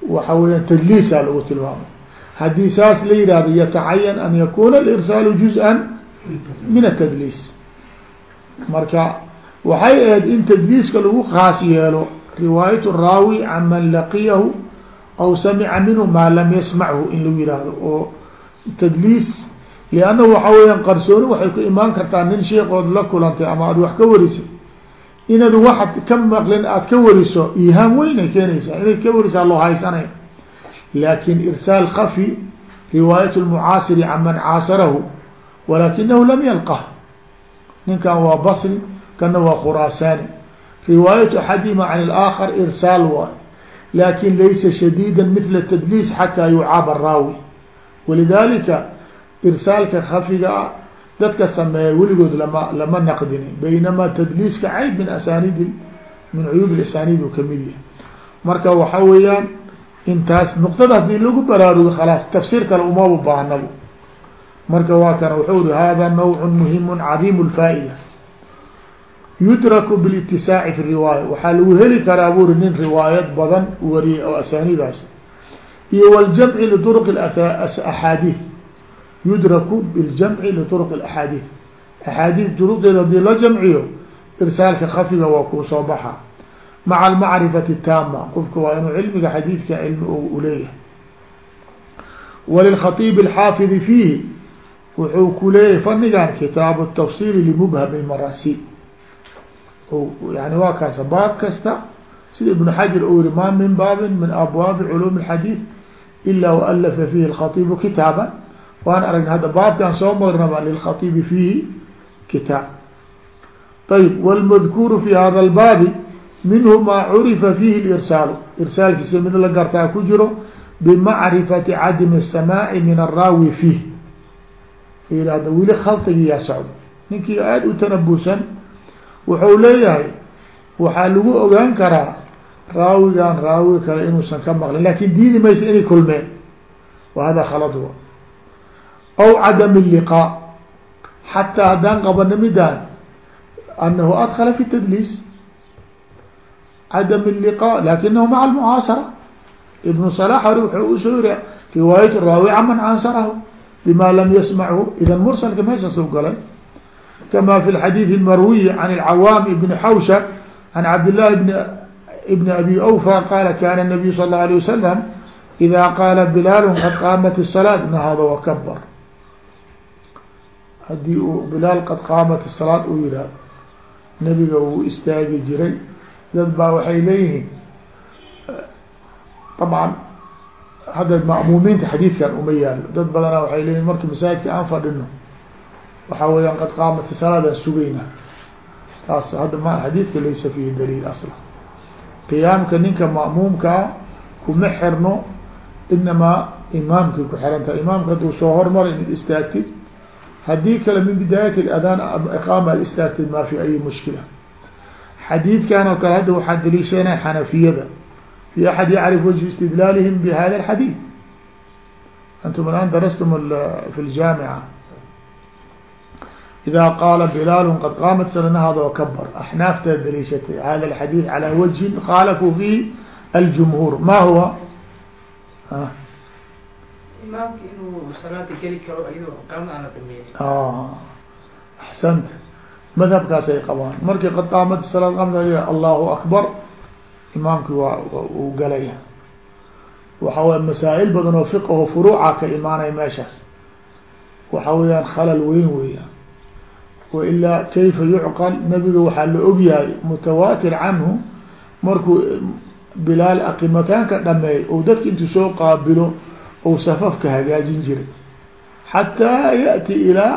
waxa weeyaan tadliisaa lagu tilmaamay. Haddii saas la yihahdo yatacayan an yakuna alirsaalu juz-an min atadliis marka waxay ahayd in tadliiska lagu khaas yeelo riwaayat raawi can man laqiyahu aw samica minhu maa lam yasmachu in lagu yihahdo oo tadliis liannahu waxa weeyaan qarsooni waxay ku imaan kartaa nin sheekood la kulantay ama aad wax ka warisay inaad waxad ka maqlin aad ka wariso ihaam weynay keenaysaa inayd ka warisaa loo haysanay laakin irsaal kafi riwaayat lmucaasiri can man caasarahu walakinahu lam yalqah ninkan waa basri kana waa khuraasaani riwaayat axadihima can اlآakar irsaal waay laakiin laysa shadيida mila tadliis xataa yucaab araawi walidalika irsaalka kafiga ah dadka sameeya weligood lama lama naqdinin baynamaa tadliiska cayb min asanidi min cuyuub asanid u ka mid yahay marka waxa weeyaan intaas nuqtada haddii lagu baraarugo khalaas tafsiir kale umaba baahnabo marka waa kana wuxuu ri hada nawc muhiim cadiim lfaa'ida yudraku bilitisaci fi riwaaya. Waxaa lagu heli karaa buri nin riwaayad badan wariyay oo asaaniidaas iyo waljamci liuruq axaadiid yudraku biljamci liuruq axaadiid axaadiid duruqdeeda haddii la jamciyo irsaalka khafiga waa kuu soo baxa. Maca almacrifati taama qofka waa inuu cilmiga xadiidka cilmi uleeyahay walilkhaiib alxaafidi fiihi. Wuxuu ku leeyahay fanigan kitaabu tafsiri limubhami marasi yani waa kaas baab kasta sida ibn xajar uu yihi ma min baabin min abwaabi culuum الxadiid ila waalafa fihi اlkhaibu kitaaba waan aragna hadda baabkan soo marnaba lilkhaibi fiihi kitaab ayb wاlmadkuuru fi hada اlbaabi minhu maa curifa fiihi اirsaal irsaalkiisa mid la gartaa ku jiro bimacrifati cadami الsamaaci min araawi fiih ihahda weli khalqigiyaa socdo ninkii aada u tanabusan wuxuu leeyahay waxaa lagu ogaan karaa raawigan raawi kale inuusan ka maqlin laakiin diidi maysa inay kulmeen. Wa hada khalad wa aw cadam liqaa xataa haddaan qabano midaan anahu adkala fi tadliis. Cadam liqa lakinahu maca almucaasara ibnu salax hore wuxuu u soo yiri riwaayat raawi caman cansarahu bima lam yasmachu idan mursalka meesha soo galay kama fi اxadiiث الmarwiyi can اcawaam ibn xawshab can cabdالlahi bn ibn abi awfa qala kana الnabiyu sal اlه alيه wasalam ida qaala bilaal qad qaamat الصalaaة nahada wakabar hadii uu bilaal qad qaamat الصalaaة uu yihah nebiga wuu istaagi jiray dad baa waxay leeyihiin طabcan hadda ma'muumiinta xadiidkan uma yaalo dad badana waxay leeyihin marki masaajidka aan fadhino waxaa weyaan qad qaamati salaadaan sugayna taas hadda ma xadiidka laysa fihi daliil asla. Qiyaamka ninka ma'muumkaa kuma xirno inamaa imaamkay ku xiran tahay. Imaamka hadduu soo hormara inad istaagtid haddii kale min bidaayat adaan iqaama ad istaagtid ma fi ayi mushkila. Xadiidkan oo kale hadda waxaa daliishanaya xanafiyada. Fi axad yacrif wajhu istidlaalihim bihada alxadiid. Antum alaan darastum fi ljaamica ida qaala bilaal qad qaamat sananahada wakabar axnaafta daliishatay hada alxadiid calى wajhin khaalafuu fihi aljumhuur ma huwa imaamka inuu salaada geli karo iyadoo qaama aana dhameyn axsanta madhabkaas ay qabaan markii qad salaad qamsa allahu akbar imaamki uu galaya waxa wey masaa'il badan oo fiqaho furuuca ka imaanaya meeshaas waxa weeyaan khalal weyn weeyaan wailaa kayfa yucqal nabiga waxaa la ogyahay mutawaatir canhu markuu bilaal akimataanka dhameey ou dadka intuu soo qaabilo ou safafka hagaajin jiray xataa ya'ti ilaa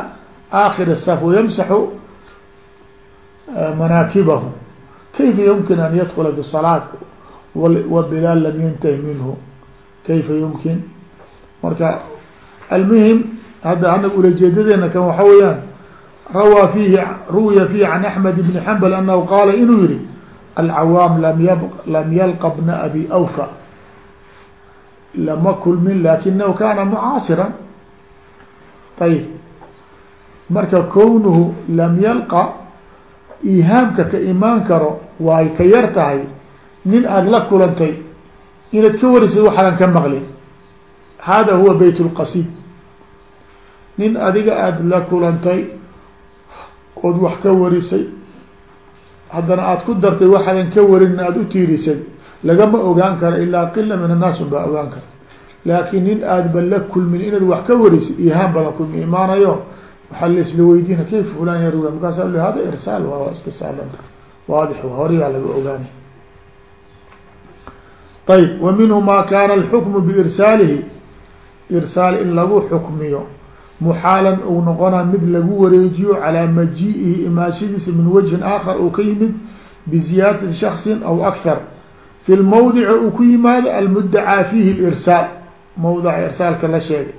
aakhir saf wayamsaxu manaakibahu kayfa yumkin an yadkula bisalaat wa bilaal lam yantahi minhu kayfa yumkin marka almuhim hadda anaga ulajeedadeena kan waxa weeyaan rawaa fiihi ruwiya fiihi can axmed bni xambal anahu qaala inuu yihi alcawaam lam y lam yalqa bna abi awfa lama kulmin lakinahu kana mucaasiran. Ayib marka kownuhu lam yalqa ihaamka ka imaan karo waay ka yar tahay nin aada la kulantay inaad ka warisay waxaadan ka maqlin. Hada huwa bayt lqasid nin adiga aada la kulantay ood wax ka warisay. Haddana aada ku dartay waxaadan ka warin aada u tiirisay lagama ogaan karo ilaa qila min annaas un baa ogaan karta. Laakin nin aada ba la kulmin inaad wax ka warisay ihaam badan kuma imaanayo waxaa laisla weydiina kayf fulan yarwi markaasa l hada irsaal waa iska saalan. Waadix horeyaa laga ogaanay. Ayb wa minhu ma kana alxukmu biirsaalihi irsaal in lagu xukmiyo muxaalan uu noqonaa mid lagu wareejiyo calaa maji-ihi imaashadiisa min wajhin aakhar uu ka yimid biziyaadatin shaksin aw akthar. Fi lmawdici uu ku yimaado almudacaa fiihi lirsaal mawdaca irsaalka la sheegay.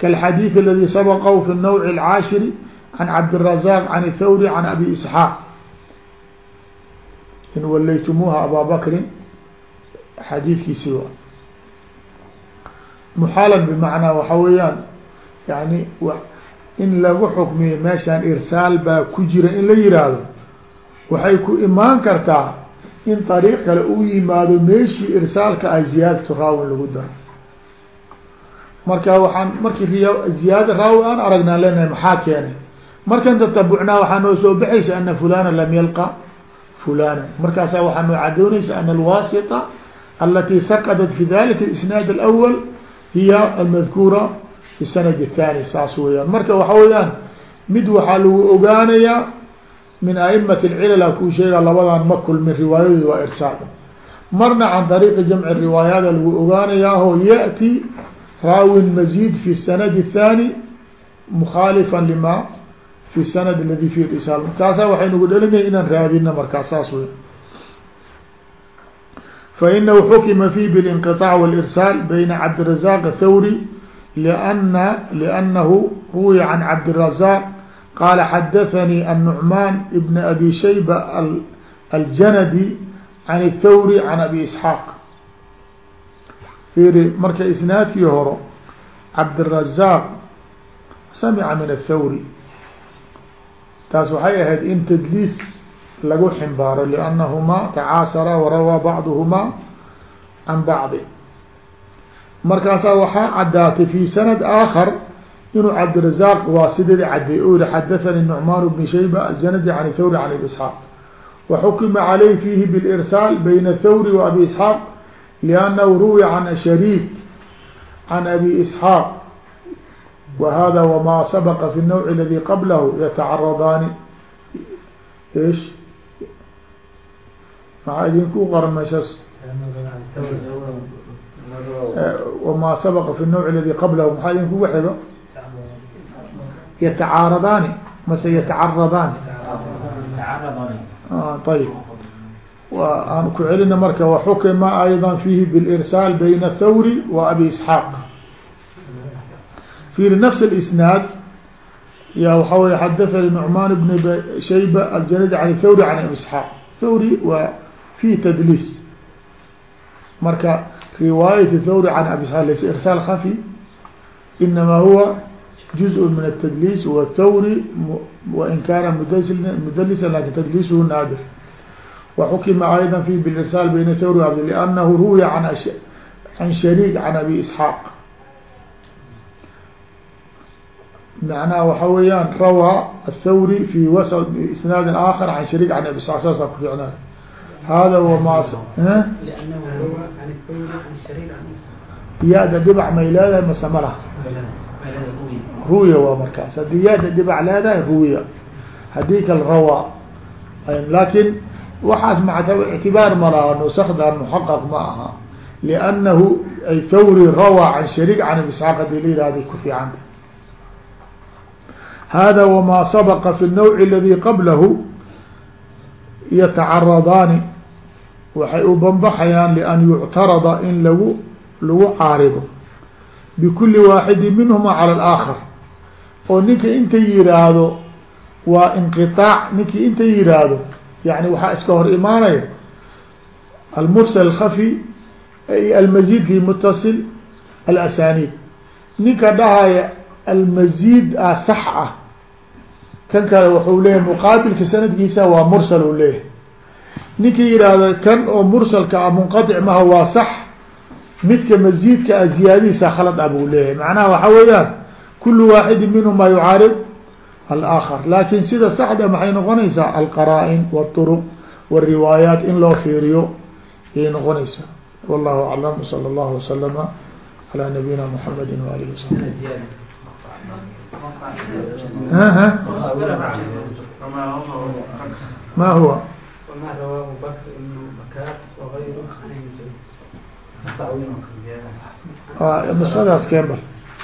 Kalxadiid aladi sabaqahu fi nawci alcaashiri can cabdirazaaq can thawri can abi isxaaq. In walaytumuuha abaa bakrin xadiidkiisi muxaalan bimacnaa waxa weeyaan yani in lagu xukmiyo meeshaan irsaal baa ku jira in la yihaahdo waxay ku imaan kartaa in طariiq kale u yimaado meeshii irsaalka ah ziyaadatu raawin lagu daro. Marka waxaan markii ziyaada raawi aan aragnaa leenahay maxaa keenay? Markan tatabucnaa waxaa noo soo baxaysa ana fulana lam yalqa fulana markaasa waxaa noo cadoonaysa ana alwasita alati saqadat fi dalika isnaad alawal hiya almadkuura fi sanad athani saas weyaan marka waxa weyaan mid waxaa lagu ogaanayaa min a'imat alcilala kuu sheega labadan ma kulmin riwaayadooda waa irsaal marna can طariiqi jamci riwaayaada lagu ogaanayaaho yأti raawin mazid fi sanad الthani mukhaalifa lima fi sanad aladi fi irsaal taasaa waxay nagu dhalinaya inaan raadina markaa saas wey fainahu xukima fi biاlinqiطاع wاlirsaal bayna cabdiلrazaq thawri lana lianahu ruwiya can cabdiلrazaq qala xadaثanii النucman bn abi shayba aljanadi can الthawri can abi isxaaq fiiri marka isnaadkii horo cabdiلrazaq samica min الthawri taas waxay ahayd in tadliis lagu ximbaaro liannahumaa tacaasara warawaa bacduhumaa can bacdi markaasaa waxaa caddaatay fi sanad aakhar inuu cabdirazaq waa sideeda caddeey o yihi xadathani nucmaan bni shayba aljanadi can thawri can isxaaq. Waxukima caleyh fiihi bilirsaal bayna thawri wa abi isxaaq liannahu ruwiya can shariik can abi isxaaq. Wa hada wma sabqa fi الnawc aladi qablahu yatacaradaani ish. Maxaa idinku qoran meeshaas wma sabqa fi الnawc aladi qablahu maxaa idinkuga xigo yatacaaradaani mase yatacaradaani ayb aan ku celina marka waxukima ayضا fihi bاlirsaal bayna thawri wa abi isxaaq فيr نفس الاسناad ya waxa wy xadaثnي نعمان بن شhayبة الجند عن الthwrي عن أبي اسحاaq thwrي waa في تdliis marka riwaayati thawri can abi sal laysa irsaal khafi inamaa huwa juz-un min atadliis wathawri wain kaana mds mudalisan laakiin tadliisuhu naadir waxukima ayda fi birsaal bayna thawri abd liannahu ruwiya an can shariik can abi isxaaq macnaha waxa weeyaan rawaa athawri fi was isnaadin aakar can shariik can abi isaq saasa ku ficnaa hada wama ya-da dhibac may leedahay mase ma laha. Ruya waa markaas. Haddii ya-da dhibac leedahay ruya haddii kal rawaa laakin waxaas ma ictibaar ma laha nusakdan muxaqaq ma aha. Liannahu ay fawri rawaa can shariik can ibisxaaq haddii la yihahday ku fiicanta hada wama sabaqa fi اnawci aladi qablahu yatacaradaani waxay u banbaxayaan lian yuctarada in lagu lagu caarido. Bikuli waaxidin minhuma cala alaakar oo ninka inta yihaahdo waa inqiaac ninkii inta yihaahdo yani waxaa iska hor imaanaya almursal khafi almazid fi mutasil alasaniid ninka dhahaya almazid a ah, sax ah. Kan kale wuxuu leeyahay muqaabilka sanadkiisa waa mursal u leeyahay ninkii yihahdo kan oo mursalka ah munqaطic maha waa sax midka mazidka ah ziyaadadiisa khalad ah buu leeyahay macnaha waxa weeyaan kulu waaxidi minhuma yucaarib alآakar lakin sida saxda maxay noqonaysaa alqaraa-in wالطرق wالriwaayaat in loo fiiriyo ayay noqonaysaa wallahu aclam slى اllah وslama عlى nabiyina mحamedi وalih وsaحbi ma huwa وما رواه بكر بن بكار وغيره عن ابي سعود nusadaas kembal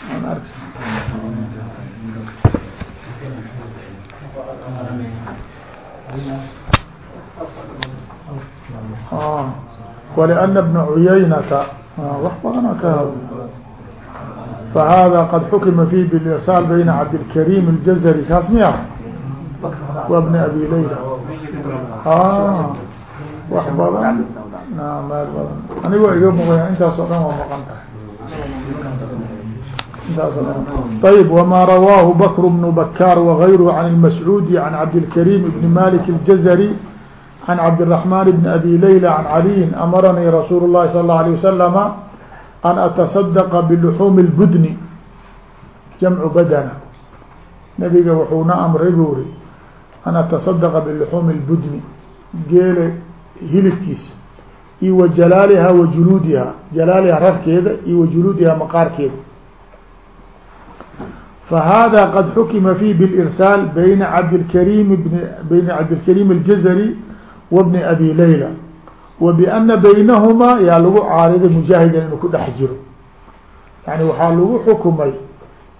aan ark ولأن بن عuyaynata wax badana ka فhذا qad xukima فيه بالإرساaل بين cabdالكريم الجزري kaas miya wa بن أbي layla wax badan meel badan anigo iga mqya intaas o dhan waa maqan tahay intaas o dhan طيب وma rawاه بكر بن بكاr وغyره عن المسعودي عن cabdالكريم بن مالك الجزري عن cabdالرحمن بن أbي ليلى عن علي أmrnي رsuuل الlahi صلى الله عليه وسلم an ataصadaqa biluxuumi اlbudni jamcu badana nabiga wuxuuna amray buu ri an atasadaqa biluxuumi lbudni geele hilibkiisa iyo wa jalaalihaa wa juluudihaa jalaaliha rarkeeda iyo wa juluudihaa maqaarkeeda fahada qad xukima fiih bilirsaal bayna cabdilkariimi bn bayna cabdilkariim aljazari wa bni abi leyla wa biana baynahumaa yaa lagu caariday mujaahidan inuu ku dhex jiro yani waxaa lagu xukumay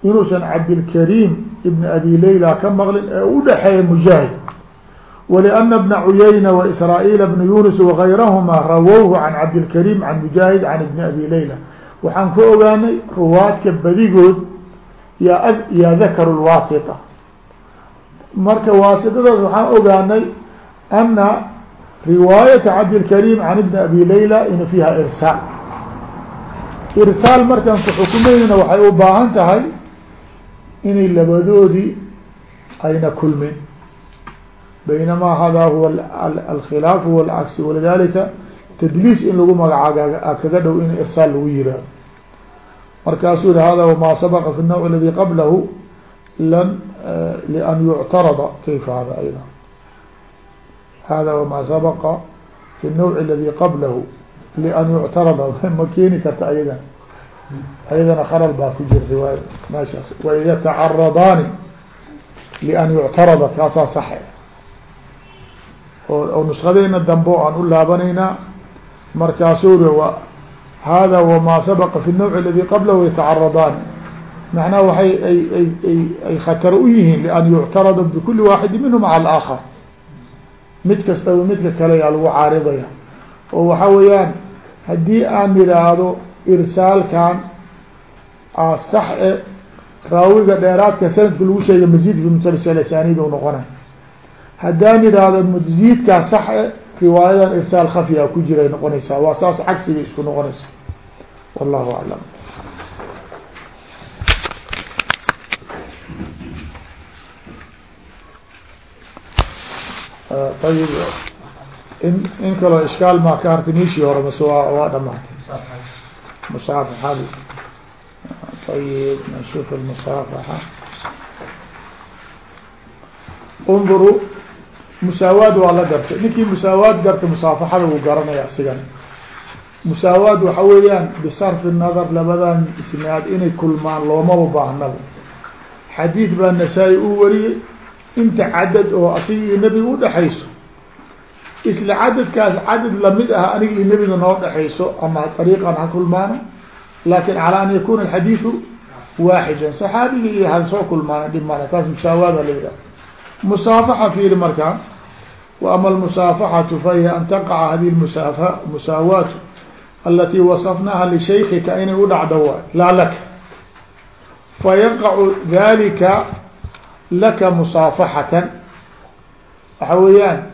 inuusan cabdilkariim ibn abi layla ka maqlin ee u dhexeeya mujaahid ولأن بن عyynة وإسrاaيل بن يuنس وغayrahma rawwه عan cabdالكريم عan مجاهد عan بن أbي ليلى waxaan ka ogaanay ruwaadka badigood yaa yaa ذakr الwاasطة marka waasطadaas waxaan ogaanay أna riwaayaة cabdالكريم عan بن أbي ليلى in فيha irsاal irsaal markaan ku xukumaynana waxay u baahan tahay inay labadoodii ayna kulmin baynama hada huwa alkhilaaf huwa alcagsi walidalika tadliis in lagu magacaab kaga dhow in irsaal lagu yihahdo markaasuu yihi hada wma sabqa fi الnawع aladi qablahu lan lian yuctarada kayfa hada ayda hada wma sabqa fi الnawع aladi qablahu lian yuctarada ma keeni karta ayadan ayadana khalal baa ku jir riwaay meeshaas wain yatacaradaani lian yuctarada kaasaa saxe oo nuskadeyna dambe o aan u laabanaynaa markaasuu ri hada wama sabaqa fi الnawc aladi qablahu yatacaradaani macnaha waay ay ay khatar u yihiin lian yuctarada bikuli waaxidi minhum cala alaakhar mid kastaba midka kale yaa lagu caaridaya oo waxa weeyaan haddii aan yidhaahdo irsaalkan a sax e raawiga dheeraadka sanadka lagu sheegay mazid fi musalsl asanid u noqonay. Haddaan mziidkaa sax e riwaayadan irsaal khafiya ku jiray noqonaysaa. Waa saas cagsiga isku noqonaysa. Wallahu aclam ayib in in kaloo ishkaal maa ka hartay niishii hore mase waa waa dhamaatay musaafaxadi ayib nashuf almusaafaxa unduru musaawaad waa la gartay ninkii musaawaad gartay musaafaxada wuu garanaya isigan musaawaad waxa weeyaan bisarfi nadar labadan isnaad inay kulmaan loomaba baahnaba xadiid baa nasaa-i uu wariyey inta cadad oo asiga iyo nebiga udhexayso isla cadadkaas cadad la mid ah aniga iyo nebiga noo dhexayso ama ariiqan ha kulmaano laakin calaa an yakuna alxadiidu waaxidan saxaabiga iyo ha soo kulmaana dhib male taas musaawaada la yidhaha musaafaxa fiiri markaa wa ama almusaafaxatu fahiya an taqaca hadihi musafa musaawaatu alati wasafnaha lishaykika inay u dhacdo waay laa laka. Fayaqacu dalika laka musaafaxatan waxa weeyaan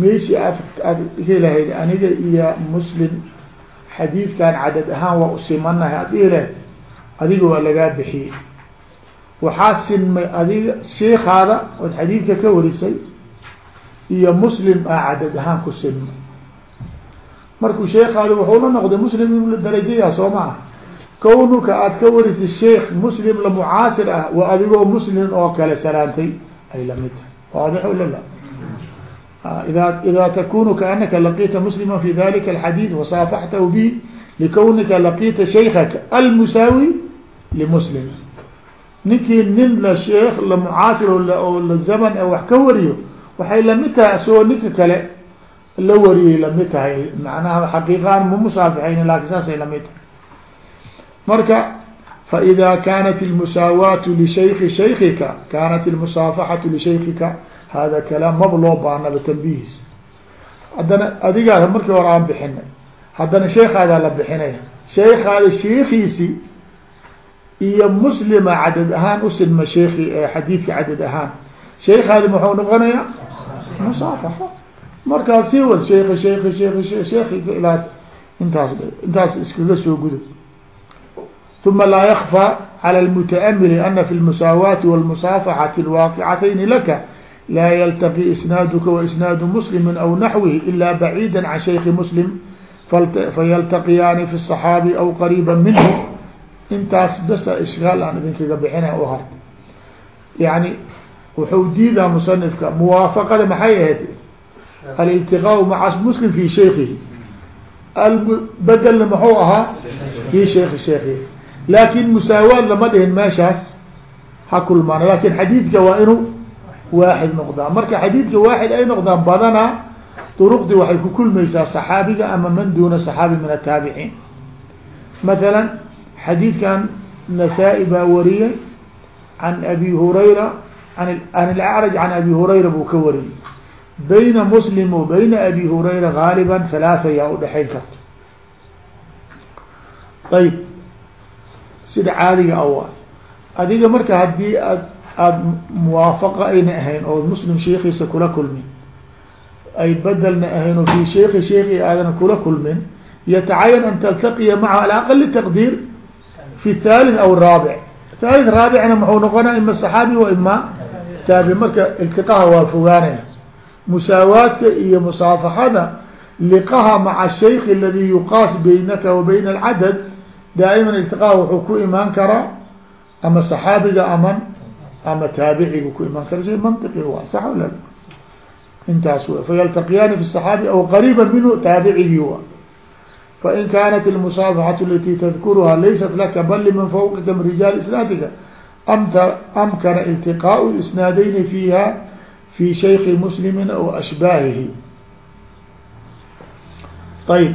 meeshii aad aad helahayd aniga iyo muslim xadiidkan cadad ahaan waa usimanahay ad ilahayd adiga waa lagaa bixiyey. Waxaa sinmay adiga sheikaada ood xadiidka ka warisay iyo muslim aa cadad ahaan ku sinmay. Markuu sheekaada wuxuu la noqday muslim in la darajaya soo maa kawnuka aad ka warisay sheikh muslim la mucaasir ah waa adigoo muslim oo kale salaantay ay la mid tahay. Waadix wala da ida takunu kaanaka laqiita muslima fi dalika alxadiid wasaafaxtahu bih likawnika laqiita shaykaka almusaawi limuslim ninkii nin la sheekh la mucaasir oo la zaman e wax ka wariyo waxay la mid tahay isagoo ninka kale la wariyay la mid tahay macnaha xaqiiqaan mamusaafixayni laakin saasay la mid tahay marka faida kanat almusaawaatu lishayki shaykika kanat almusaafaxatu lishaykika hada kalaam maba loo baanaba tanbihis haddana adigaa markii hore aan bixinay haddana sheekaadaa la bixinaya sheekaada sheekiisi iyo muslima cadad ahaan usilma sheeki xadiidka cadad ahaan sheekaadi muxuu noqonayaa musaafaxa markaas sii wad sheeki sheeki sheeki sheeki ilaa intaas intaas iskaga soo gudo ثuma laa ykfى calى الmتأmل أna fi الmusaawaati والmusaafaxati الواaqicatayni laka laa yltaqi isnaaduka waisnaadu muslimi aw naxwihi ila baciida can shayki muslim fayaltaqiyaani fi صaxaabi aw qariiba minhu intaas basa ishkaal aan idinkaga bixina u harta yani wuxuu diidaa musanifka muwaafaqada maxay ahayd aliltiqaa maca muslim fi shaykihi bedelna muxuu ahaa fi shayki shaykihi laakin musaawaad lama dhihin meeshaas ha kulmaano laakiin xadiidka waa inuu waaxid noqdaa marka xadiidka waaxid ay noqdaan badanaa duruqdii waxay ku kulmaysaa saxaabiga ama man duuna saxaabi min ataabiciin mathalan xadiidkan nasaa-i baa wariyey can abi hurayra an an ilacraj can abi hurayra buu ka wariyey bayna muslim wa bayna abi hurayra gaaliban halaatha yaa udhexayn karta ayb sida caadiga awa adiga marka haddii aad aada muwaafaqa ayna ahayn oo muslim sheikiisa kula kulmin ay bedelna ahayn oo fi sheiki sheiki aadan kula kulmin yatacayan an taltaqiya macahu ala aqali taqdiir fi thalith aw raabic. Thalith raabicna muxuu noqonaa ima saxaabi wa ima taabi marka iltiqaha waa fogaanaya. Musaawaadka iyo musaafaxada liqaha maca shaykh aladi yuqaas baynaka wa bayna alcadad daa'iman iltiqaha wuxuu ku imaan karaa ama saxaabiga aman ama taabicigu ku imaan kara shay mantiqi waa sax wala intaas w fayaltaqiyaani fi الصaxaabi aw qariiba minhu taabicigii wa fain kaanat اlmusaafaxaةu alati tadkuruha laysat laka bal liman fawqika min rijaal isnaadika amkana iltiqaaء isnaadayni fiiha fi shayki muslimi aw ashbaahihi ayb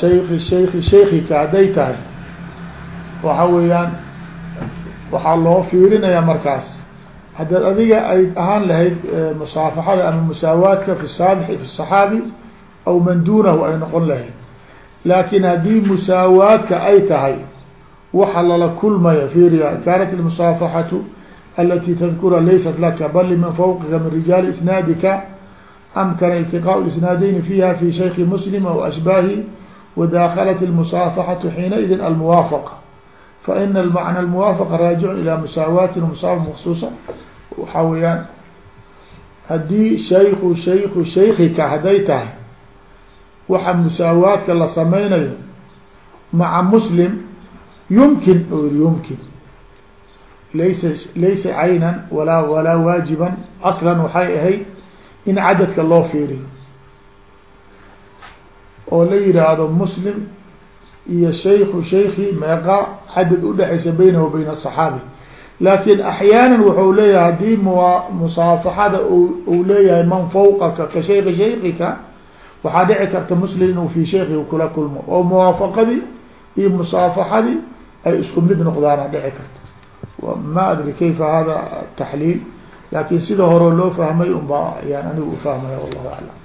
shayki shayki shaykika hadday tahay waxa weeyaan waxaa loo fiirinayaa markaas. Haddaad adiga ay ahaan lahayd eh, musaafaxada ama musaawaadka fi saabixi fi saxaabi aw man duunahu ay noqon lahayd. Laakin haddii musaawaadka ay tahay waxa lala kulmaya fiiriya kaanat almusaafaxatu alati tadkura laysat laka bali min fawqika min rijaali isnaadika amkana iltiqaau isnaadeyni fiha fi shayki muslim aw ashbaahi wadaakalat almusaafaxatu xiinaidin almuwaafaqa faina almacna almuwaafaqa raajicun ilaa musaawaatin musaafa maksuusa waxaa weeyaan haddii shayku shayku shaykika hadday tahay waxa musaawaadka la samaynayo yumkin o yiri yumkin laysa laysa caynan walaa walaa waajiban aslan waxay ahayd in cadadka loo fiiriyo oo la yihaahdo muslim iyo shayku shayki meeqa cadad udhexaysa baynahu wa bayna asaxaabi laakin axyaana wuxuu leeyahay haddii mua musaafaxada uu leeyahay man fawqaka ka shayki shaykika waxaa dhici karta muslim inuu fi shaykiga kula kulmo. Oo muwaafaqadii iyo musaafaxadii ay isku mid noqdaana dhici karta. Ma adri kayfa hada taxliil. Laakin sida hore loo fahmay un baa ayaan anigu ufahmaya wallahu aclam